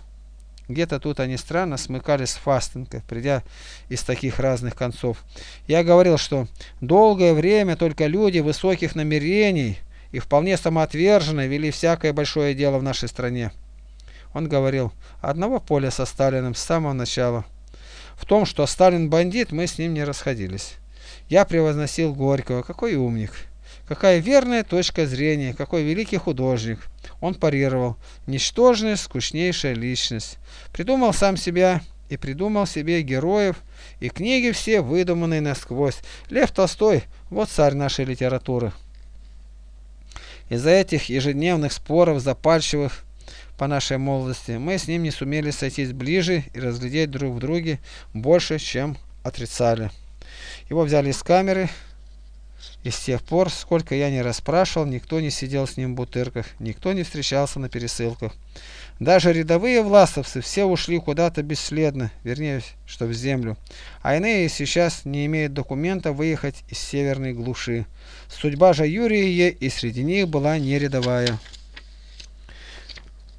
Speaker 1: Где-то тут они странно смыкались с Фастенко, придя из таких разных концов. Я говорил, что долгое время только люди высоких намерений и вполне самоотверженно вели всякое большое дело в нашей стране. Он говорил, одного поля со Сталиным с самого начала. В том, что Сталин бандит, мы с ним не расходились. Я превозносил Горького. Какой умник! Какая верная точка зрения, какой великий художник. Он парировал. Ничтожная, скучнейшая личность. Придумал сам себя и придумал себе героев, и книги все выдуманные насквозь. Лев Толстой – вот царь нашей литературы. Из-за этих ежедневных споров, запальчивых по нашей молодости, мы с ним не сумели сойтись ближе и разглядеть друг в друге больше, чем отрицали. Его взяли из камеры, и с тех пор, сколько я не расспрашивал, никто не сидел с ним в бутырках, никто не встречался на пересылках. Даже рядовые властовцы все ушли куда-то бесследно, вернее, что в землю. А иные сейчас не имеют документа выехать из северной глуши. Судьба же Юрия и среди них была не рядовая.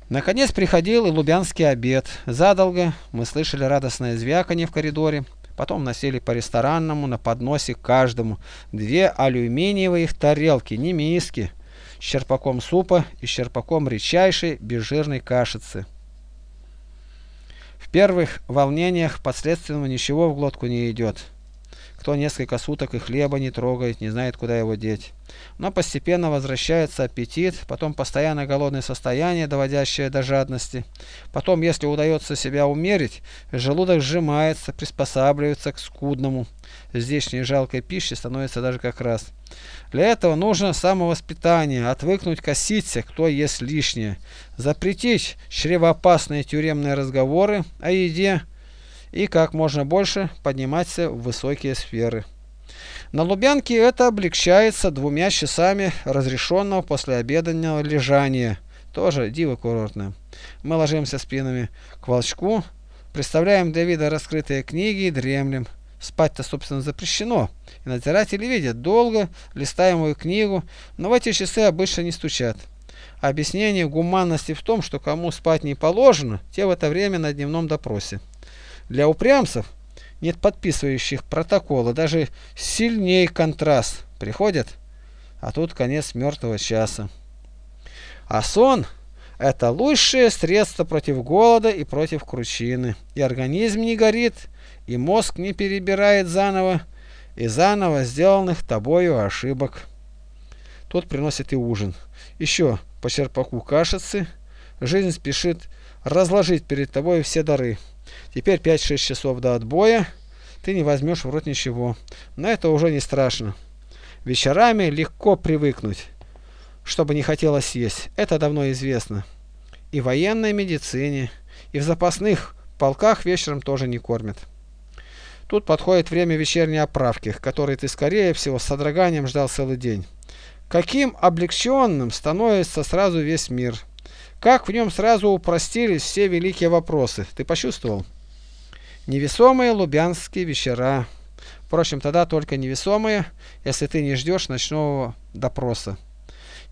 Speaker 1: Наконец приходил и лубянский обед. Задолго мы слышали радостное звяканье в коридоре. Потом носили по ресторанному на подносе каждому две алюминиевые тарелки, не миски, с черпаком супа и с черпаком редчайшей безжирной кашицы. В первых волнениях последственного ничего в глотку не идет. Кто несколько суток и хлеба не трогает, не знает, куда его деть. Но постепенно возвращается аппетит, потом постоянно голодное состояние, доводящее до жадности. Потом, если удается себя умерить, желудок сжимается, приспосабливается к скудному. Здешней жалкой пищи становится даже как раз. Для этого нужно самовоспитание, отвыкнуть коситься, кто ест лишнее, запретить чревоопасные тюремные разговоры о еде, и как можно больше подниматься в высокие сферы. На Лубянке это облегчается двумя часами разрешенного послеобеденного лежания. Тоже диво курортное. Мы ложимся спинами к волчку, представляем для вида раскрытые книги и дремлем. Спать-то, собственно, запрещено. И надзиратели видят, долго листаем мою книгу, но в эти часы обычно не стучат. Объяснение гуманности в том, что кому спать не положено, те в это время на дневном допросе. Для упрямцев, нет подписывающих протоколы, даже сильнее контраст приходят, а тут конец мертвого часа. А сон – это лучшее средство против голода и против кручины. И организм не горит, и мозг не перебирает заново, и заново сделанных тобою ошибок. Тут приносит и ужин. Еще по черпаку кашицы. Жизнь спешит разложить перед тобой все дары. Теперь 5-6 часов до отбоя, ты не возьмешь в рот ничего. Но это уже не страшно. Вечерами легко привыкнуть, чтобы не хотелось есть. Это давно известно. И в военной медицине, и в запасных полках вечером тоже не кормят. Тут подходит время вечерней оправки, которой ты скорее всего с содроганием ждал целый день. Каким облегченным становится сразу весь мир. Как в нем сразу упростились все великие вопросы. Ты почувствовал? Невесомые лубянские вечера. Впрочем, тогда только невесомые, если ты не ждешь ночного допроса.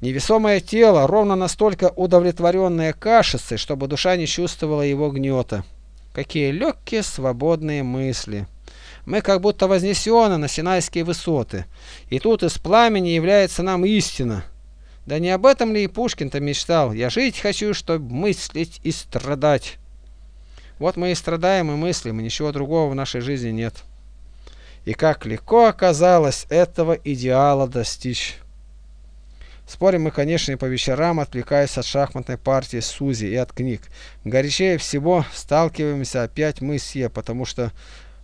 Speaker 1: Невесомое тело, ровно настолько удовлетворенное кашицей, чтобы душа не чувствовала его гнета. Какие легкие, свободные мысли. Мы как будто вознесены на Синайские высоты. И тут из пламени является нам истина. Да не об этом ли и Пушкин-то мечтал? Я жить хочу, чтобы мыслить и страдать. Вот мы и страдаем, и мыслим, и ничего другого в нашей жизни нет. И как легко оказалось этого идеала достичь. Спорим мы, конечно, и по вечерам, отвлекаясь от шахматной партии Сузи и от книг. Горячее всего сталкиваемся опять мы с Е, потому что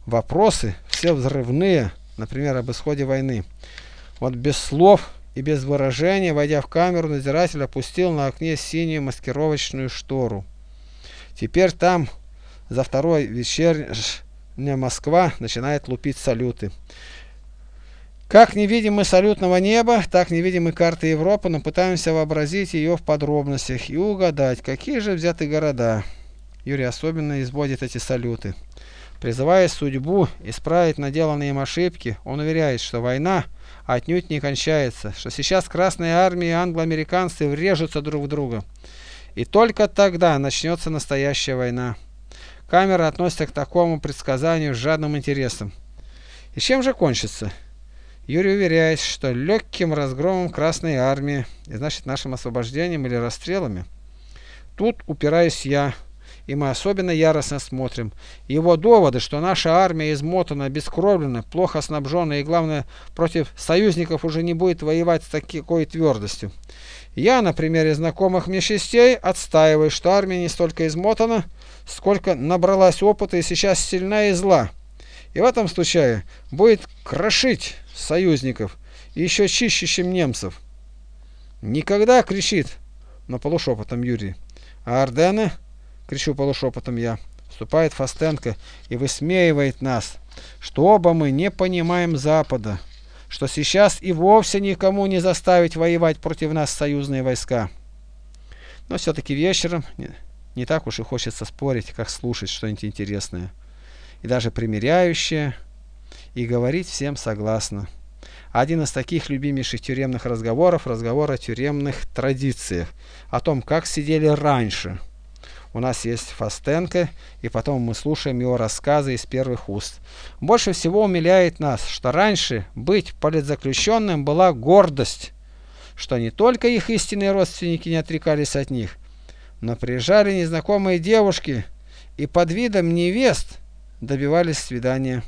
Speaker 1: вопросы все взрывные, например, об исходе войны. Вот без слов и без выражения, войдя в камеру, надзиратель опустил на окне синюю маскировочную штору. Теперь там, за второй вечерня Москва, начинает лупить салюты. Как не видим мы салютного неба, так не видим и карты Европы, но пытаемся вообразить ее в подробностях и угадать, какие же взяты города. Юрий особенно изводит эти салюты. Призывая судьбу исправить наделанные им ошибки, он уверяет, что война отнюдь не кончается, что сейчас Красная Армия и англо-американцы врежутся друг в друга. И только тогда начнется настоящая война. Камера относится к такому предсказанию с жадным интересом. И чем же кончится? Юрий уверяет, что легким разгромом Красной Армии, и значит нашим освобождением или расстрелами. Тут упираюсь я, и мы особенно яростно смотрим. Его доводы, что наша армия измотана, бескровлена, плохо снабжена и, главное, против союзников уже не будет воевать с такой твердостью. Я, на примере знакомых мне частей, отстаиваю, что армия не столько измотана, сколько набралась опыта и сейчас сильна и зла. И в этом случае будет крошить союзников, и еще чище, чем немцев. Никогда, кричит, но полушепотом Юрий. А Ордены? кричу полушепотом я. Вступает Фастенко и высмеивает нас, что оба мы не понимаем Запада, что сейчас и вовсе никому не заставить воевать против нас союзные войска. Но все-таки вечером не, так уж и хочется спорить, как слушать что-нибудь интересное, и даже примиряющее, и говорить всем согласно. Один из таких любимейших тюремных разговоров – разговор о тюремных традициях, о том, как сидели раньше – у нас есть Фастенко, и потом мы слушаем его рассказы из первых уст. Больше всего умиляет нас, что раньше быть политзаключенным была гордость, что не только их истинные родственники не отрекались от них, но приезжали незнакомые девушки и под видом невест добивались свидания.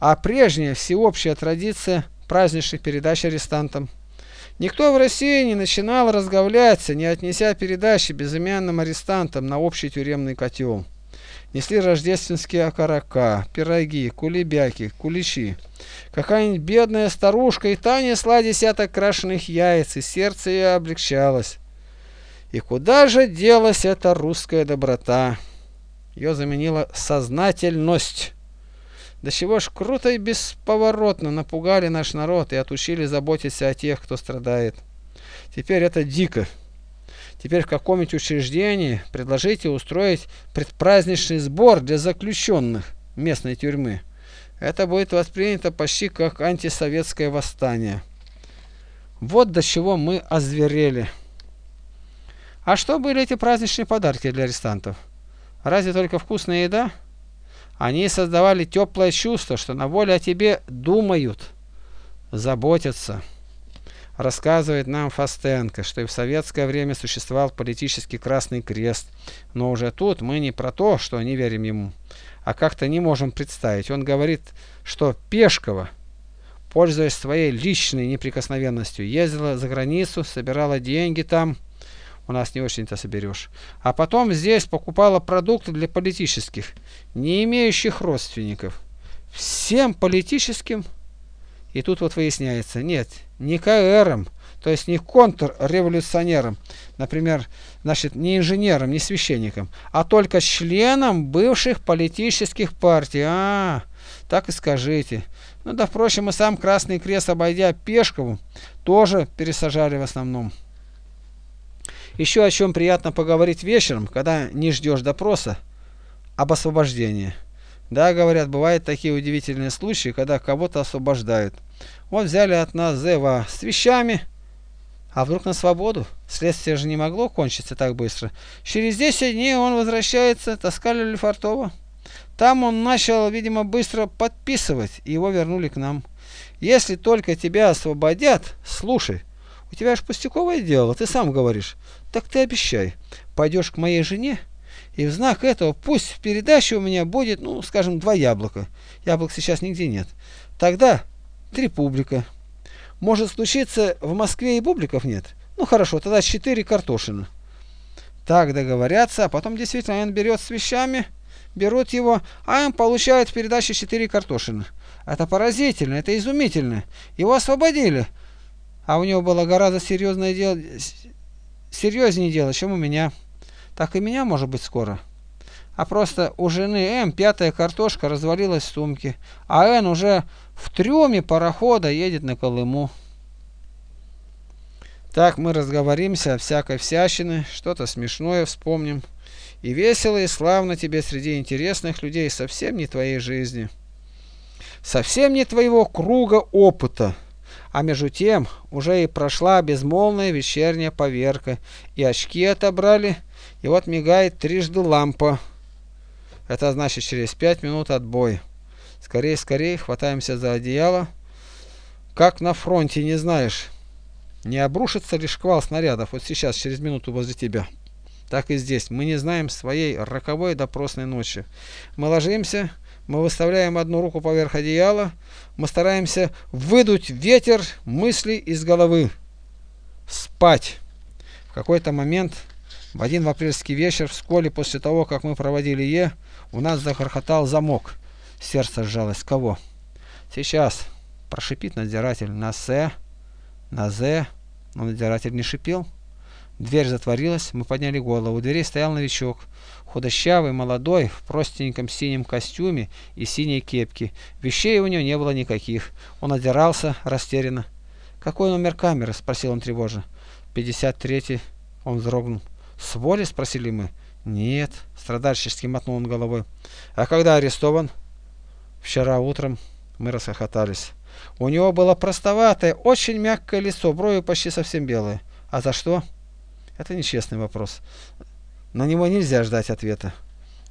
Speaker 1: А прежняя всеобщая традиция праздничных передач арестантам – Никто в России не начинал разговляться, не отнеся передачи безымянным арестантам на общий тюремный котел. Несли рождественские окорока, пироги, кулебяки, куличи. Какая-нибудь бедная старушка и та несла десяток крашеных яиц, и сердце ее облегчалось. И куда же делась эта русская доброта? Ее заменила сознательность. Да чего ж круто и бесповоротно напугали наш народ и отучили заботиться о тех, кто страдает. Теперь это дико. Теперь в каком-нибудь учреждении предложите устроить предпраздничный сбор для заключенных местной тюрьмы. Это будет воспринято почти как антисоветское восстание. Вот до чего мы озверели. А что были эти праздничные подарки для арестантов? Разве только вкусная еда? Они создавали теплое чувство, что на воле о тебе думают, заботятся. Рассказывает нам Фастенко, что и в советское время существовал политический Красный Крест. Но уже тут мы не про то, что не верим ему, а как-то не можем представить. Он говорит, что Пешкова, пользуясь своей личной неприкосновенностью, ездила за границу, собирала деньги там, у нас не очень-то соберешь. А потом здесь покупала продукты для политических, не имеющих родственников. Всем политическим. И тут вот выясняется, нет, не КРом, то есть не контрреволюционером, например, значит, не инженером, не священником, а только членом бывших политических партий. А, так и скажите. Ну да, впрочем, и сам Красный Крест, обойдя Пешкову, тоже пересажали в основном. Еще о чем приятно поговорить вечером, когда не ждешь допроса, об освобождении. Да, говорят, бывают такие удивительные случаи, когда кого-то освобождают. Вот взяли от нас Зева с вещами, а вдруг на свободу? Следствие же не могло кончиться так быстро. Через 10 дней он возвращается, таскали Лефортово. Там он начал, видимо, быстро подписывать, и его вернули к нам. Если только тебя освободят, слушай, у тебя же пустяковое дело, ты сам говоришь. Так ты обещай, пойдешь к моей жене, и в знак этого пусть в передаче у меня будет, ну, скажем, два яблока. Яблок сейчас нигде нет. Тогда три публика. Может случиться, в Москве и бубликов нет. Ну хорошо, тогда четыре картошины. Так договорятся, а потом действительно он берет с вещами, берут его, а он получает в передаче четыре картошины. Это поразительно, это изумительно. Его освободили. А у него было гораздо серьезное дело, серьезнее дело, чем у меня. Так и меня может быть скоро. А просто у жены М пятая картошка развалилась в сумке, а Н уже в трюме парохода едет на Колыму. Так мы разговоримся о всякой всячины, что-то смешное вспомним И весело и славно тебе среди интересных людей, совсем не твоей жизни, совсем не твоего круга опыта. А между тем уже и прошла безмолвная вечерняя поверка, и очки отобрали, и вот мигает трижды лампа. Это значит через пять минут отбой. Скорей, скорей, хватаемся за одеяло. Как на фронте, не знаешь. Не обрушится ли шквал снарядов вот сейчас, через минуту возле тебя? Так и здесь. Мы не знаем своей роковой допросной ночи. Мы ложимся, мы выставляем одну руку поверх одеяла, мы стараемся выдуть ветер мыслей из головы. Спать. В какой-то момент, в один апрельский вечер, вскоре после того, как мы проводили Е, у нас захорхотал замок. Сердце сжалось. Кого? Сейчас. Прошипит надзиратель. На С. На З. Но надзиратель не шипел. Дверь затворилась, мы подняли голову. У дверей стоял новичок. Худощавый, молодой, в простеньком синем костюме и синей кепке. Вещей у него не было никаких. Он одирался растерянно. «Какой номер камеры?» – спросил он тревожно. «Пятьдесят третий». Он вздрогнул. «С воли?» – спросили мы. «Нет», – страдальчески мотнул он головой. «А когда арестован?» «Вчера утром». Мы расхохотались. У него было простоватое, очень мягкое лицо, брови почти совсем белые. «А за что?» «Это нечестный вопрос. На него нельзя ждать ответа.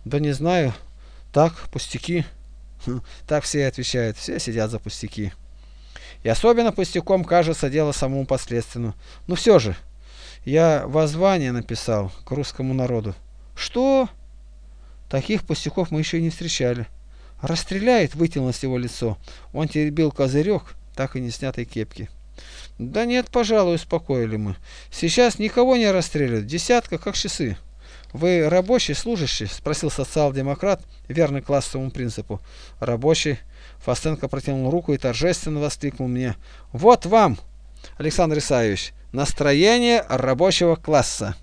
Speaker 1: Да не знаю. Так, пустяки. Так все отвечают. Все сидят за пустяки. И особенно пустяком кажется дело самому последственному. Ну все же, я воззвание написал к русскому народу. Что? Таких пустяков мы еще не встречали. Расстреляет, вытянулось его лицо. Он теребил козырек, так и не снятой кепки. Да нет, пожалуй, успокоили мы. Сейчас никого не расстреливают, десятка как часы. Вы рабочий, служащий? Спросил социал-демократ, верный классовому принципу. Рабочий. Фастенко протянул руку и торжественно воскликнул мне. Вот вам, Александр Исаевич, настроение рабочего класса.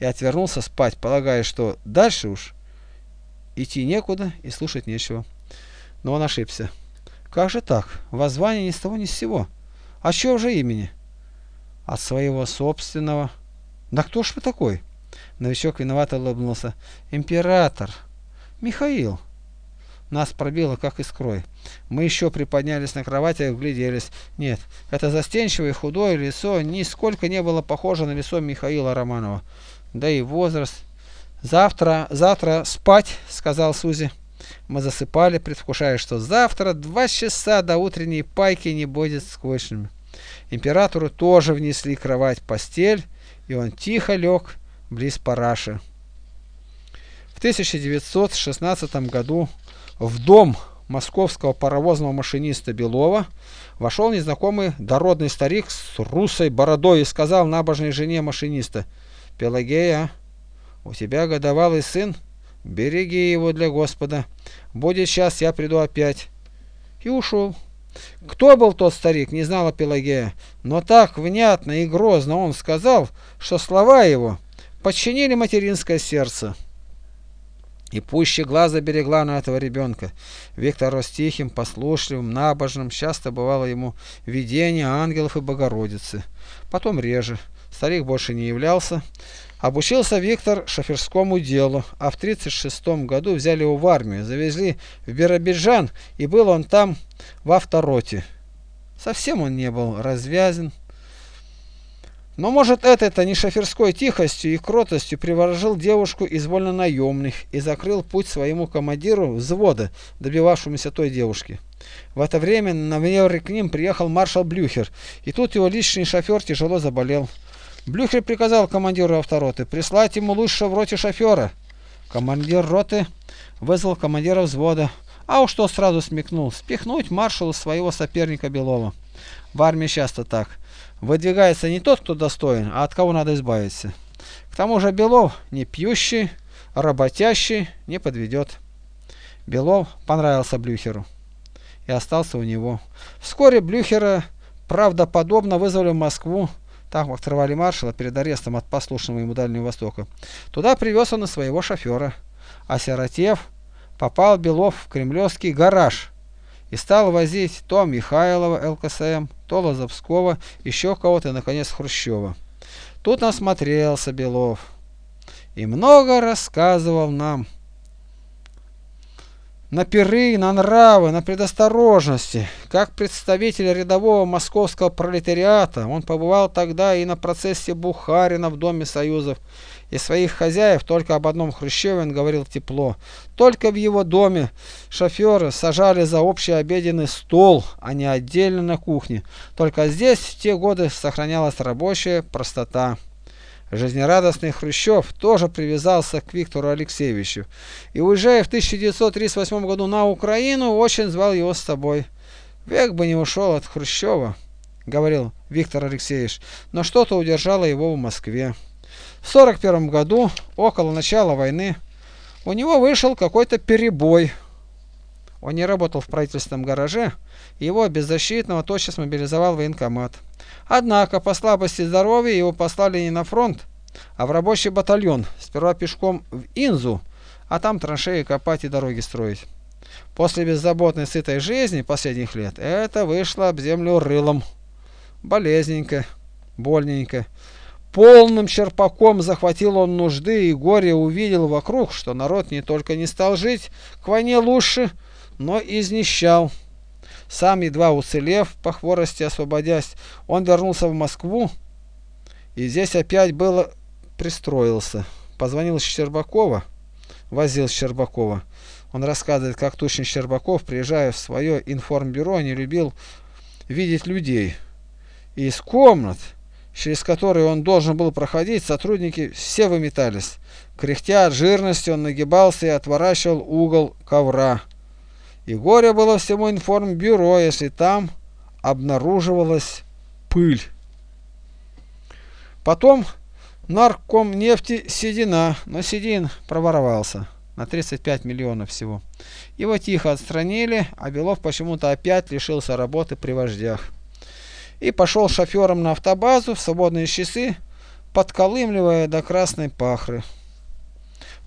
Speaker 1: И отвернулся спать, полагая, что дальше уж идти некуда и слушать нечего. Но он ошибся. Как же так? Воззвание ни с того ни с сего. А чего же имени? От своего собственного. Да кто ж вы такой? Новичок виновато улыбнулся. Император. Михаил. Нас пробило, как искрой. Мы еще приподнялись на кровати и вгляделись. Нет, это застенчивое худое лицо нисколько не было похоже на лицо Михаила Романова. Да и возраст. «Завтра, завтра спать», — сказал Сузи. Мы засыпали, предвкушая, что завтра два часа до утренней пайки не будет скучными. Императору тоже внесли кровать-постель, и он тихо лег близ Параши. В 1916 году в дом московского паровозного машиниста Белова вошел незнакомый дородный старик с русой бородой и сказал набожной жене машиниста, «Пелагея, у тебя годовалый сын, береги его для Господа, будет сейчас, я приду опять». И ушел. Кто был тот старик, не знала Пелагея, но так внятно и грозно он сказал, что слова его подчинили материнское сердце. И пуще глаза берегла на этого ребенка. Виктор рос тихим, послушливым, набожным, часто бывало ему видение ангелов и Богородицы. Потом реже. Старик больше не являлся. Обучился Виктор шоферскому делу, а в 1936 году взяли его в армию, завезли в Биробиджан, и был он там в автороте. Совсем он не был развязан, но может это-то не шоферской тихостью и кротостью приворожил девушку из вольно-наемных и закрыл путь своему командиру взвода, добивавшемуся той девушки. В это время на маневры к ним приехал маршал Блюхер, и тут его личный шофер тяжело заболел. Блюхер приказал командиру автороты прислать ему лучшего в роте шофера. Командир роты вызвал командира взвода, а уж что сразу смекнул, спихнуть маршалу своего соперника Белова. В армии часто так. Выдвигается не тот, кто достоин, а от кого надо избавиться. К тому же Белов не пьющий, работящий, не подведет. Белов понравился Блюхеру и остался у него. Вскоре Блюхера правдоподобно вызвали в Москву, там отрывали маршала перед арестом от послушного ему Дальнего Востока. Туда привез он и своего шофера. Осиротев, попал Белов в кремлевский гараж, и стал возить то Михайлова ЛКСМ, то Лозовского, еще кого-то и, наконец, Хрущева. Тут насмотрелся Белов и много рассказывал нам на пиры, на нравы, на предосторожности. Как представитель рядового московского пролетариата, он побывал тогда и на процессе Бухарина в Доме Союзов. И своих хозяев только об одном Хрущеве он говорил тепло. Только в его доме шоферы сажали за общий обеденный стол, а не отдельно на кухне. Только здесь в те годы сохранялась рабочая простота. Жизнерадостный Хрущев тоже привязался к Виктору Алексеевичу и, уезжая в 1938 году на Украину, очень звал его с собой. «Век бы не ушел от Хрущева», — говорил Виктор Алексеевич, но что-то удержало его в Москве. В 1941 году, около начала войны, у него вышел какой-то перебой. Он не работал в правительственном гараже, его беззащитного тотчас мобилизовал военкомат. Однако по слабости здоровья его послали не на фронт, а в рабочий батальон, сперва пешком в Инзу, а там траншеи копать и дороги строить. После беззаботной сытой жизни последних лет это вышло об землю рылом. Болезненько, больненько. Полным черпаком захватил он нужды и горе увидел вокруг, что народ не только не стал жить к войне лучше, но и изнищал. Сам, едва уцелев, по хворости освободясь, он вернулся в Москву, и здесь опять было пристроился. Позвонил Щербакова, возил Щербакова. Он рассказывает, как Тушин Щербаков, приезжая в свое информбюро, не любил видеть людей. И из комнат, через которые он должен был проходить, сотрудники все выметались. Кряхтя от жирности, он нагибался и отворачивал угол ковра. И горе было всему информбюро, если там обнаруживалась пыль. Потом нарком нефти Седина, но Седин проворовался на 35 миллионов всего. Его тихо отстранили, а Белов почему-то опять лишился работы при вождях. И пошел шофером на автобазу в свободные часы, подколымливая до красной пахры.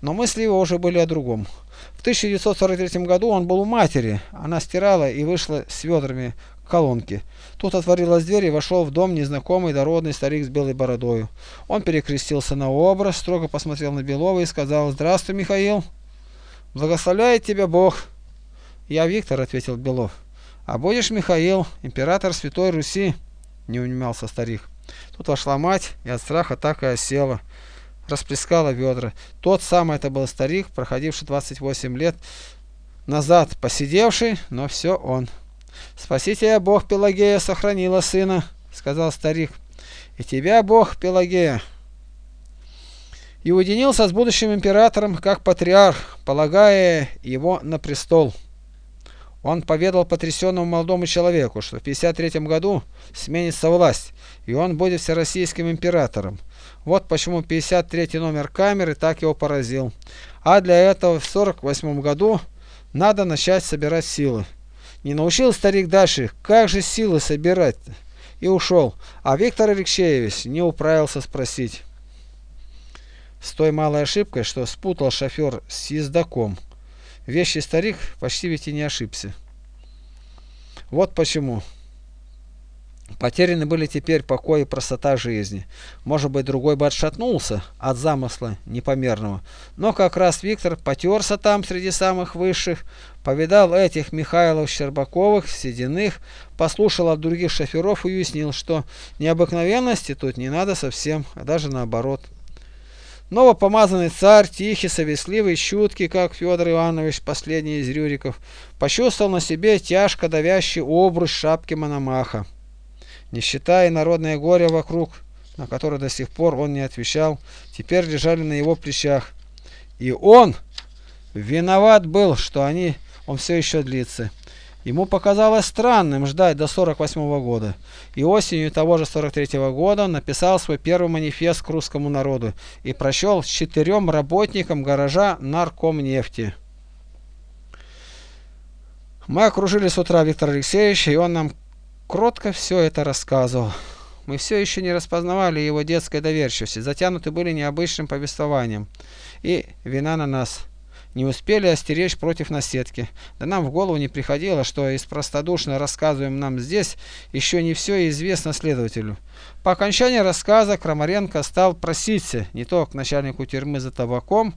Speaker 1: Но мысли его уже были о другом. В 1943 году он был у матери. Она стирала и вышла с ведрами к колонке. Тут отворилась дверь и вошел в дом незнакомый дородный старик с белой бородою. Он перекрестился на образ, строго посмотрел на Белова и сказал «Здравствуй, Михаил! Благословляет тебя Бог!» «Я Виктор», — ответил Белов. «А будешь Михаил, император Святой Руси?» — не унимался старик. Тут вошла мать и от страха так и осела расплескала ведра. Тот самый это был старик, проходивший 28 лет назад, посидевший, но все он. «Спаси тебя, Бог Пелагея, сохранила сына», — сказал старик. «И тебя, Бог Пелагея». И уединился с будущим императором, как патриарх, полагая его на престол. Он поведал потрясенному молодому человеку, что в 53 году сменится власть, и он будет всероссийским императором. Вот почему 53 номер камеры так его поразил. А для этого в 48 году надо начать собирать силы. Не научил старик дальше, как же силы собирать -то? И ушел. А Виктор Алексеевич не управился спросить. С той малой ошибкой, что спутал шофер с ездаком. Вещий старик почти ведь и не ошибся. Вот почему. Потеряны были теперь покой и простота жизни. Может быть, другой бы отшатнулся от замысла непомерного. Но как раз Виктор потерся там среди самых высших, повидал этих Михайлов Щербаковых, Сединых, послушал от других шоферов и уяснил, что необыкновенности тут не надо совсем, а даже наоборот. Новопомазанный царь, тихий, совестливый, чуткий, как Федор Иванович, последний из Рюриков, почувствовал на себе тяжко давящий обруч шапки Мономаха. Нищета и народное горе вокруг, на которое до сих пор он не отвечал, теперь лежали на его плечах. И он виноват был, что они, он все еще длится. Ему показалось странным ждать до 48 -го года, и осенью того же 43 -го года написал свой первый манифест к русскому народу и прочел четырем работникам гаража наркомнефти. Мы окружили с утра Виктора Алексеевича, и он нам кротко все это рассказывал. Мы все еще не распознавали его детской доверчивости, затянуты были необычным повествованием. И вина на нас. Не успели остеречь против наседки. Да нам в голову не приходило, что из простодушно рассказываем нам здесь еще не все известно следователю. По окончании рассказа Крамаренко стал проситься не то к начальнику тюрьмы за табаком,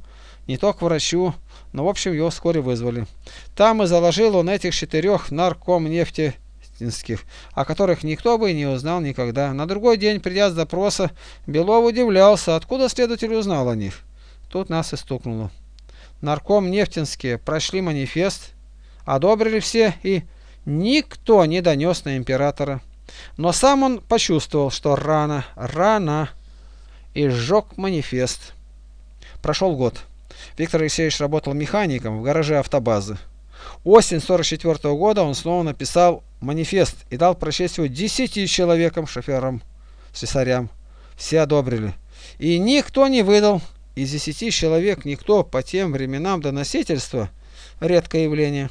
Speaker 1: не то к врачу, но в общем его вскоре вызвали. Там и заложил он этих четырех наркомнефтинских, о которых никто бы не узнал никогда. На другой день, придя с допроса, Белов удивлялся, откуда следователь узнал о них. Тут нас и стукнуло. Нарком Нефтинские прошли манифест, одобрили все и никто не донес на императора. Но сам он почувствовал, что рано, рано, и сжег манифест. Прошел год. Виктор Алексеевич работал механиком в гараже автобазы. Осень 44 -го года он снова написал манифест и дал прочесть его десяти человекам, шоферам, слесарям. Все одобрили. И никто не выдал из десяти человек никто по тем временам доносительства – редкое явление.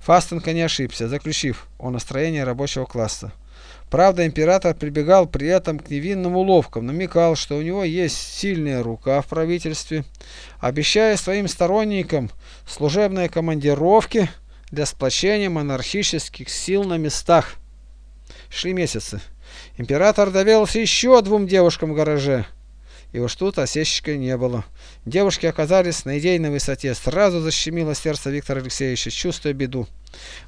Speaker 1: Фастенко не ошибся, заключив о настроении рабочего класса. Правда, император прибегал при этом к невинным уловкам, намекал, что у него есть сильная рука в правительстве, обещая своим сторонникам служебные командировки для сплочения монархических сил на местах. Шли месяцы. Император довелся еще двум девушкам в гараже. И уж тут осечки не было. Девушки оказались на идейной высоте. Сразу защемило сердце Виктора Алексеевича, чувствуя беду.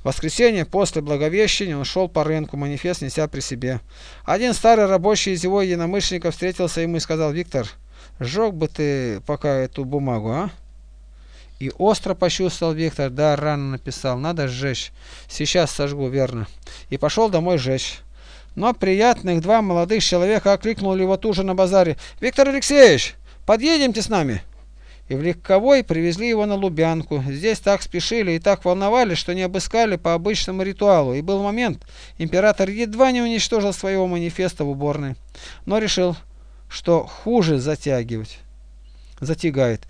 Speaker 1: В воскресенье после Благовещения он шел по рынку, манифест неся при себе. Один старый рабочий из его единомышленников встретился ему и сказал, «Виктор, сжег бы ты пока эту бумагу, а?» И остро почувствовал Виктор, да, рано написал, надо сжечь. Сейчас сожгу, верно. И пошел домой сжечь. Но приятных два молодых человека окликнули его тут же на базаре. «Виктор Алексеевич, подъедемте с нами!» И в легковой привезли его на Лубянку. Здесь так спешили и так волновались, что не обыскали по обычному ритуалу. И был момент, император едва не уничтожил своего манифеста в уборной. Но решил, что хуже затягивать. Затягает.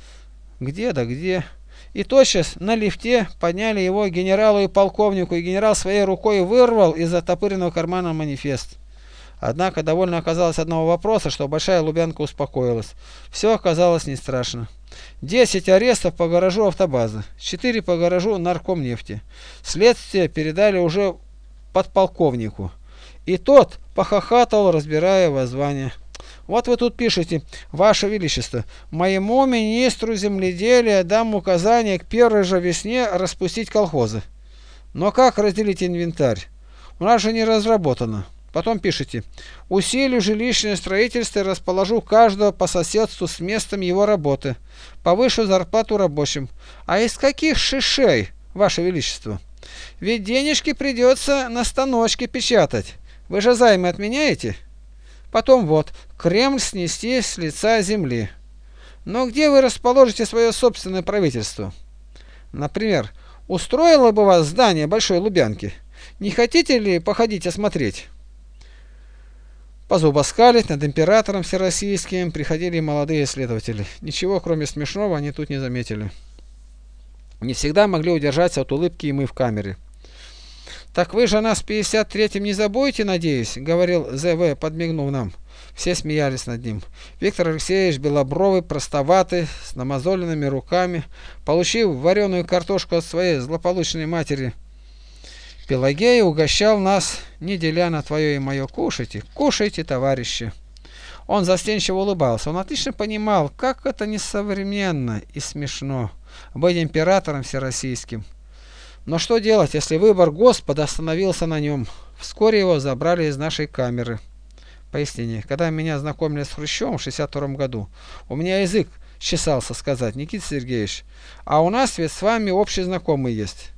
Speaker 1: Где да где. И тотчас на лифте подняли его генералу и полковнику, и генерал своей рукой вырвал из затопыренного кармана манифест. Однако довольно оказалось одного вопроса, что Большая Лубянка успокоилась. Все оказалось не страшно. Десять арестов по гаражу автобазы, четыре по гаражу наркомнефти. Следствие передали уже подполковнику. И тот похохатал, разбирая воззвание. Вот вы тут пишете, Ваше Величество, моему министру земледелия дам указание к первой же весне распустить колхозы. Но как разделить инвентарь? У нас же не разработано. Потом пишите, усилию жилищное строительство и расположу каждого по соседству с местом его работы. Повышу зарплату рабочим. А из каких шишей, Ваше Величество? Ведь денежки придется на станочке печатать. Вы же займы отменяете? Потом вот, Кремль снести с лица земли. Но где вы расположите свое собственное правительство? Например, устроило бы вас здание Большой Лубянки? Не хотите ли походить осмотреть? Позубоскалить над императором всероссийским приходили молодые следователи. Ничего, кроме смешного, они тут не заметили. Не всегда могли удержаться от улыбки и мы в камере. «Так вы же нас в 53-м не забудете, надеюсь?» — говорил ЗВ, подмигнув нам. Все смеялись над ним. Виктор Алексеевич белобровый, простоватый, с намазоленными руками, получив вареную картошку от своей злополучной матери, Пелагея угощал нас, не деля на твое и мое. Кушайте, кушайте, товарищи. Он застенчиво улыбался. Он отлично понимал, как это несовременно и смешно быть императором всероссийским. Но что делать, если выбор Господа остановился на нем? Вскоре его забрали из нашей камеры. Пояснение. Когда меня знакомили с Хрущевым в 62 году, у меня язык чесался сказать, Никита Сергеевич, а у нас ведь с вами общий знакомый есть.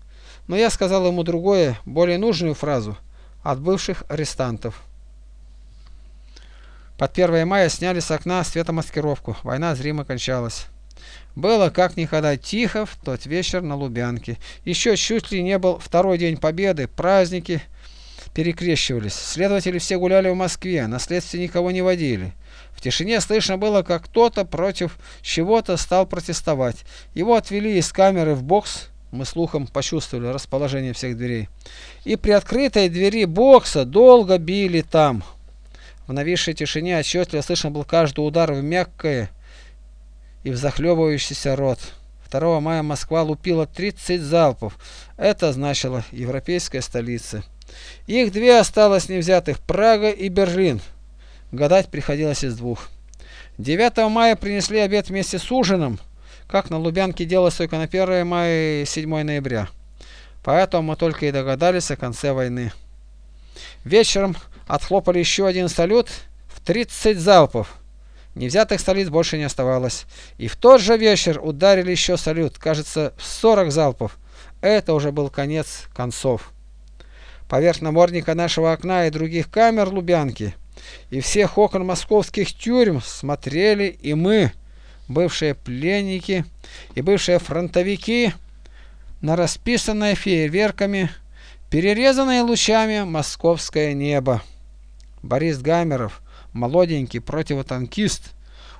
Speaker 1: Но я сказал ему другое, более нужную фразу от бывших арестантов. Под 1 мая сняли с окна светомаскировку. Война зримо кончалась. Было как никогда тихо в тот вечер на Лубянке. Еще чуть ли не был второй день Победы, праздники перекрещивались. Следователи все гуляли в Москве, на следствие никого не водили. В тишине слышно было, как кто-то против чего-то стал протестовать. Его отвели из камеры в бокс, мы слухом почувствовали расположение всех дверей. И при открытой двери бокса долго били там. В нависшей тишине отчетливо слышно был каждый удар в мягкое, и в захлебывающийся рот. 2 мая Москва лупила 30 залпов. Это значило европейская столица. Их две осталось невзятых – Прага и Берлин. Гадать приходилось из двух. 9 мая принесли обед вместе с ужином, как на Лубянке делалось только на 1 мая и 7 ноября. Поэтому мы только и догадались о конце войны. Вечером отхлопали еще один салют в 30 залпов. Невзятых столиц больше не оставалось. И в тот же вечер ударили еще салют, кажется, в 40 залпов. Это уже был конец концов. Поверх намордника нашего окна и других камер Лубянки и всех окон московских тюрьм смотрели и мы, бывшие пленники и бывшие фронтовики, на расписанное фейерверками, перерезанное лучами московское небо. Борис Гамеров, молоденький противотанкист,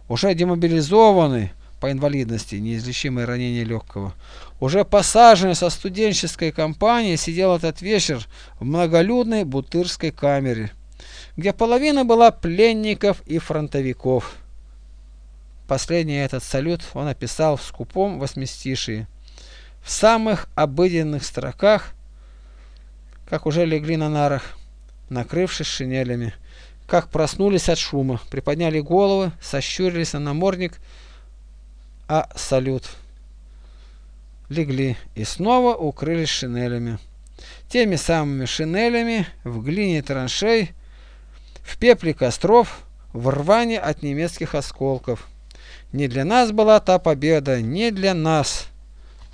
Speaker 1: уже демобилизованный по инвалидности, неизлечимое ранение легкого, уже посаженный со студенческой компанией, сидел этот вечер в многолюдной бутырской камере, где половина была пленников и фронтовиков. Последний этот салют он описал в скупом восьмистишии. В самых обыденных строках, как уже легли на нарах, накрывшись шинелями, как проснулись от шума, приподняли головы, сощурились на намордник, а салют. Легли и снова укрылись шинелями. Теми самыми шинелями в глине траншей, в пепле костров, в рване от немецких осколков. Не для нас была та победа, не для нас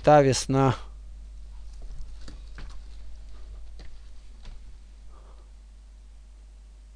Speaker 1: та весна.